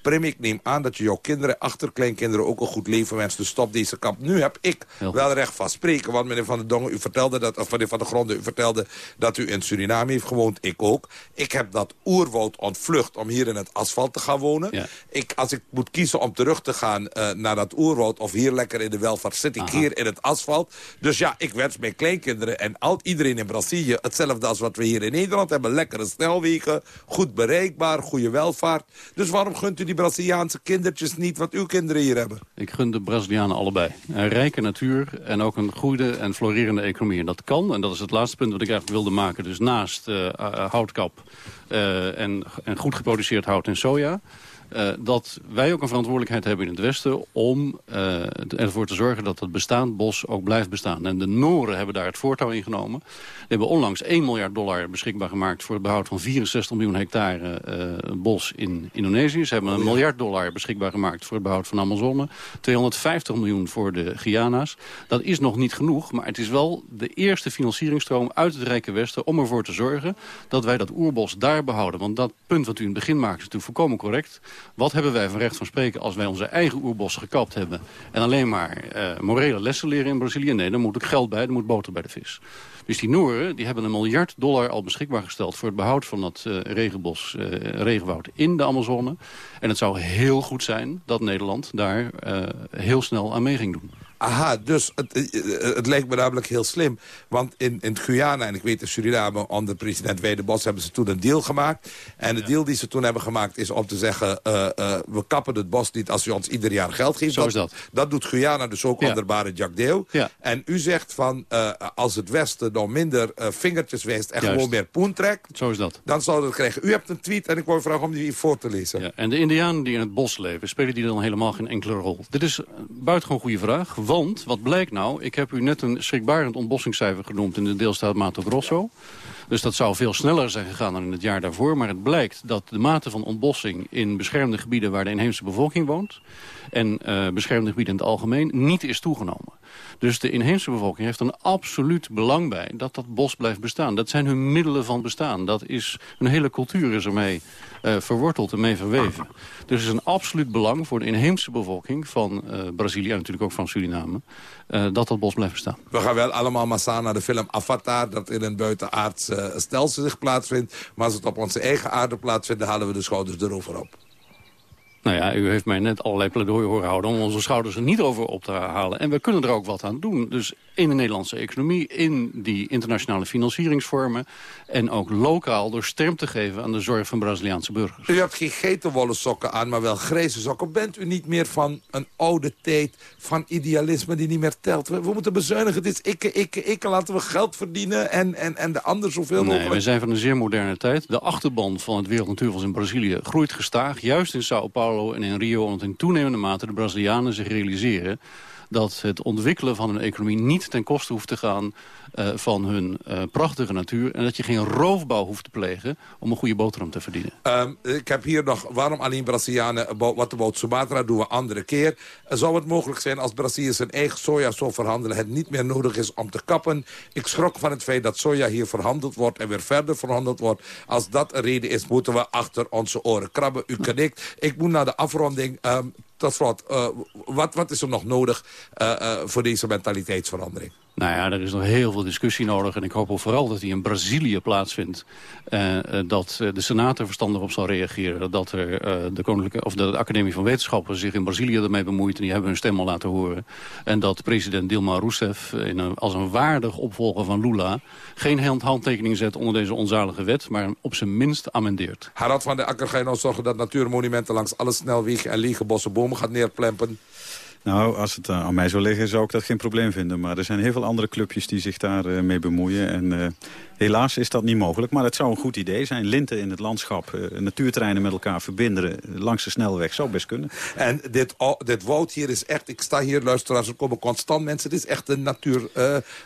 Prim, ik neem aan dat je jouw kinderen, achterkleinkinderen... ook een goed leven wenst. Dus stop deze kamp. Nu heb ik wel recht van spreken. Want meneer Van der Dongen, u vertelde dat... of meneer Van der Gronden, u vertelde dat u in Suriname heeft gewoond. Ik ook. Ik heb dat oerwoud ontvlucht om hier in het asfalt te gaan wonen. Ja. Ik, als ik moet kiezen om terug te gaan eh, naar dat oerwoud... of hier lekker in de welvaart, zit ik Aha. hier in het asfalt. Dus ja, ik wens mijn kleinkinderen en al iedereen in Brazilië... hetzelfde als wat we hier in Nederland hebben. Lekkere snelwegen, goed bereikbaar, goede welvaart. Dus waarom gunt u die Braziliaanse kindertjes niet wat uw kinderen hier hebben? Ik gun de Brazilianen allebei. Een rijke natuur en ook een goede en florerende economie. En dat kan, en dat is het laatste punt wat ik eigenlijk wilde maken. Dus naast eh, eh, houtkap eh, en, en goed geproduceerd hout en soja... eh, dat wij ook een verantwoordelijkheid hebben in het Westen... om eh, ervoor te zorgen dat het bestaand bos ook blijft bestaan. En de Noren hebben daar het voortouw in genomen. Die hebben onlangs 1 miljard dollar beschikbaar gemaakt... voor het behoud van 64 miljoen hectare eh, bos in Indonesië. Ze hebben een miljard dollar beschikbaar gemaakt... voor het behoud van Amazone. 250 miljoen voor de Guyana's. Dat is nog niet genoeg, maar het is wel de eerste financieringstroom... uit het Rijke Westen om ervoor te zorgen... dat wij dat oerbos daar behouden. Want dat punt wat u in het begin maakt is natuurlijk volkomen correct. Wat hebben wij van recht van spreken als wij onze eigen oerbossen gekapt hebben... en alleen maar eh, morele lessen leren in Brazilië? Nee, dan moet ook geld bij, er moet boter bij de vis. Dus die Nooren die hebben een miljard dollar al beschikbaar gesteld... voor het behoud van dat eh, regenbos, eh, regenwoud in de Amazone. En het zou heel goed zijn dat Nederland daar heel snel aan mee ging doen. Aha, dus het, eh, het lijkt me namelijk heel slim. Want in, in Guyana, en ik weet in Suriname... onder president Weidenbos hebben ze toen een deal gemaakt. En de deal die ze toen hebben gemaakt is om te zeggen... Uh, uh, we kappen het bos niet als u ons ieder jaar geld geeft. Zo is dat. Dat doet Guyana dus ook Ja. onder Barend. Ja. En u zegt van, uh, als het Westen dan minder vingertjes wijst... en Juist. gewoon meer poen trekt... Zo is dat. dan zou dat krijgen. U hebt een tweet en ik wil vragen om die voor te lezen. Ja, en de indianen die in het bos leven, spelen die dan helemaal geen enkele rol? Dit is een buitengewoon goede vraag, want wat blijkt nou... ik heb u net een schrikbarend ontbossingscijfer genoemd in de deelstaat Mato Grosso... Dus dat zou veel sneller zijn gegaan dan in het jaar daarvoor. Maar het blijkt dat de mate van ontbossing in beschermde gebieden... waar de inheemse bevolking woont... en uh, beschermde gebieden in het algemeen niet is toegenomen. Dus de inheemse bevolking heeft een absoluut belang bij dat dat bos blijft bestaan. Dat zijn hun middelen van bestaan. Dat is, hun hele cultuur is ermee uh, verworteld en mee verweven. Dus het is een absoluut belang voor de inheemse bevolking van uh, Brazilië... en natuurlijk ook van Suriname, dat dat bos blijft bestaan. We gaan wel allemaal massaal naar de film Avatar... dat in een buitenaards uh, stelsel zich plaatsvindt. Maar als het op onze eigen aarde plaatsvindt... halen we de schouders erover op. Nou ja, u heeft mij net allerlei pleidooi horen houden... om onze schouders er niet over op te halen. En we kunnen er ook wat aan doen. Dus in de Nederlandse economie, in die internationale financieringsvormen... en ook lokaal door stem te geven aan de zorg van Braziliaanse burgers. U hebt geen geitenwolle sokken aan, maar wel grijze sokken. Bent u niet meer van een oude tijd van idealisme die niet meer telt? We, we moeten bezuinigen. Het is ikke, ikke, ikke. Laten we geld verdienen en, en, en de ander zoveel nee, mogelijk... we zijn van een zeer moderne tijd. De achterban van het Wereld Natuurfonds in Brazilië groeit gestaag. Juist in Sao Paulo en in Rio, omdat in toenemende mate de Brazilianen zich realiseren dat het ontwikkelen van hun economie niet ten koste hoeft te gaan uh, van hun uh, prachtige natuur. En dat je geen roofbouw hoeft te plegen om een goede boterham te verdienen. Um, ik heb hier nog, waarom alleen Brazilianen, about, wat about Sumatra doen we andere keer. Zou het mogelijk zijn als Brazilië zijn eigen soja zo verhandelen... het niet meer nodig is om te kappen? Ik schrok van het feit dat soja hier verhandeld wordt en weer verder verhandeld wordt. Als dat een reden is, moeten we achter onze oren krabben. U knikt. Ik moet naar de afronding... Um, tot slot, uh, wat, wat is er nog nodig uh, uh, voor deze mentaliteitsverandering? Nou ja, er is nog heel veel discussie nodig. En ik hoop vooral dat die in Brazilië plaatsvindt. Uh, dat de Senaat er verstandig op zal reageren. Dat er, de, Koninklijke, of de Academie van Wetenschappen zich in Brazilië ermee bemoeit. En die hebben hun stem al laten horen. En dat president Dilma Rousseff in als een waardig opvolger van Lula... geen handtekening zet onder deze onzalige wet. Maar op zijn minst amendeert. Harald van der Akker, ga je nou zorgen dat natuurmonumenten... langs alle snelwegen en lege bossen bomen gaat neerplempen? Nou, als het aan mij zou liggen, zou ik dat geen probleem vinden. Maar er zijn heel veel andere clubjes die zich daarmee uh, mee bemoeien. En uh, helaas is dat niet mogelijk. Maar het zou een goed idee zijn. Linten in het landschap, uh, natuurterreinen met elkaar verbinden... langs de snelweg zou best kunnen. En dit, oh, dit woud hier is echt... Ik sta hier, luisteraars, er komen constant mensen. Het is echt een natuur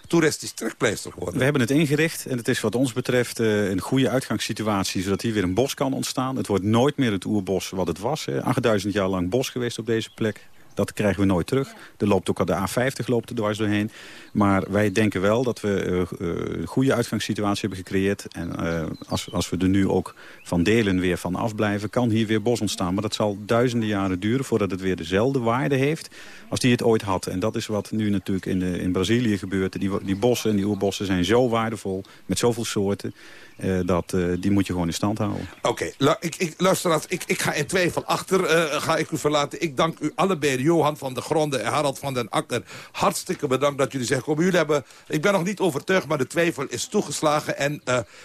toeristisch trekpleister geworden. We hebben het ingericht. En het is wat ons betreft een goede uitgangssituatie... zodat hier weer een bos kan ontstaan. Het wordt nooit meer het oerbos wat het was. 8000 jaar lang bos geweest op deze plek. Dat krijgen we nooit terug. Er loopt ook al de A50 loopt er dwars doorheen. Maar wij denken wel dat we uh, uh, een goede uitgangssituatie hebben gecreëerd. En uh, als, als we er nu ook van delen weer van afblijven... kan hier weer bos ontstaan. Maar dat zal duizenden jaren duren voordat het weer dezelfde waarde heeft... als die het ooit had. En dat is wat nu natuurlijk in, de, in Brazilië gebeurt. Die, die bossen en die oerbossen zijn zo waardevol met zoveel soorten... Uh, dat, uh, die moet je gewoon in stand houden. Oké, ik, ik, luister, ik, ga in twijfel achter, uh, ga ik u verlaten. Ik dank u allebei, Johan van der Gronden en Harald van den Akker. Hartstikke bedankt dat jullie zeggen, jullie hebben, ik ben nog niet overtuigd, maar de twijfel is toegeslagen. En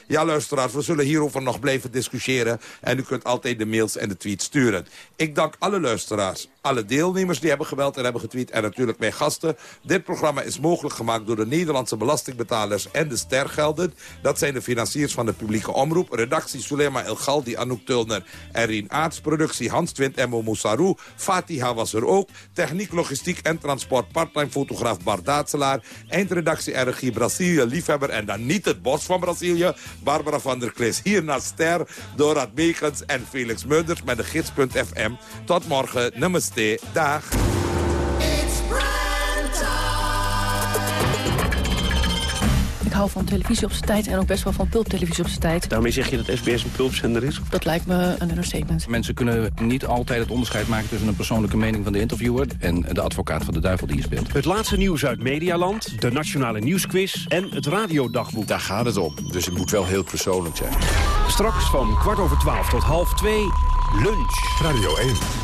ja, luisteraars, we zullen hierover nog blijven discussiëren. En u kunt altijd de mails en de tweets sturen. Ik dank alle luisteraars, alle deelnemers die hebben gebeld en hebben getweet. En natuurlijk mijn gasten. Dit programma is mogelijk gemaakt door de Nederlandse belastingbetalers en de stergelden. Dat zijn de financiers van de publieke omroep. Redactie Sulema El Galdi, Anouk Tulner en Rien Aarts. Productie Hans Twint en Mousarou. Fatiha was er ook. Techniek, logistiek en transport. Parttime fotograaf Bart Daatselaar. Eindredactie en regie Brazilië, liefhebber. En dan niet het bos van Brazilië. Barbara van der Klis. Hier naar Ster, Dorad Meekens en Felix Munders met de gids.fm. Tot morgen. Namaste. Dag. Ik hou van televisie op zijn tijd en ook best wel van pulptelevisie op zijn tijd. Daarmee zeg je dat SBS een pulpzender is? Dat lijkt me een understatement. Mensen kunnen niet altijd het onderscheid maken tussen een persoonlijke mening van de interviewer en de advocaat van de duivel die je speelt. Het laatste nieuws uit Medialand, de Nationale Nieuwsquiz en het Radiodagboek. Daar gaat het om, dus het moet wel heel persoonlijk zijn. Straks van kwart over twaalf tot half twee, lunch. Radio 1.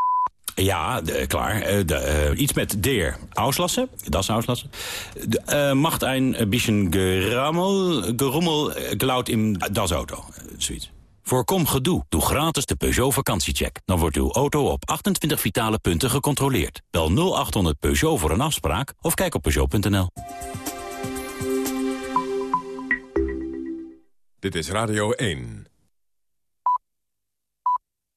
Ja, de, klaar. Uh, de, uh, iets met der auslassen. Dat is auslassen. Uh, macht ein bisschen gerammel, gerommel, geluid in das auto. zoiets. Voorkom gedoe. Doe gratis de Peugeot vakantiecheck. Dan wordt uw auto op 28 vitale punten gecontroleerd. Bel 0800 Peugeot voor een afspraak of kijk op Peugeot.nl. Dit is Radio 1.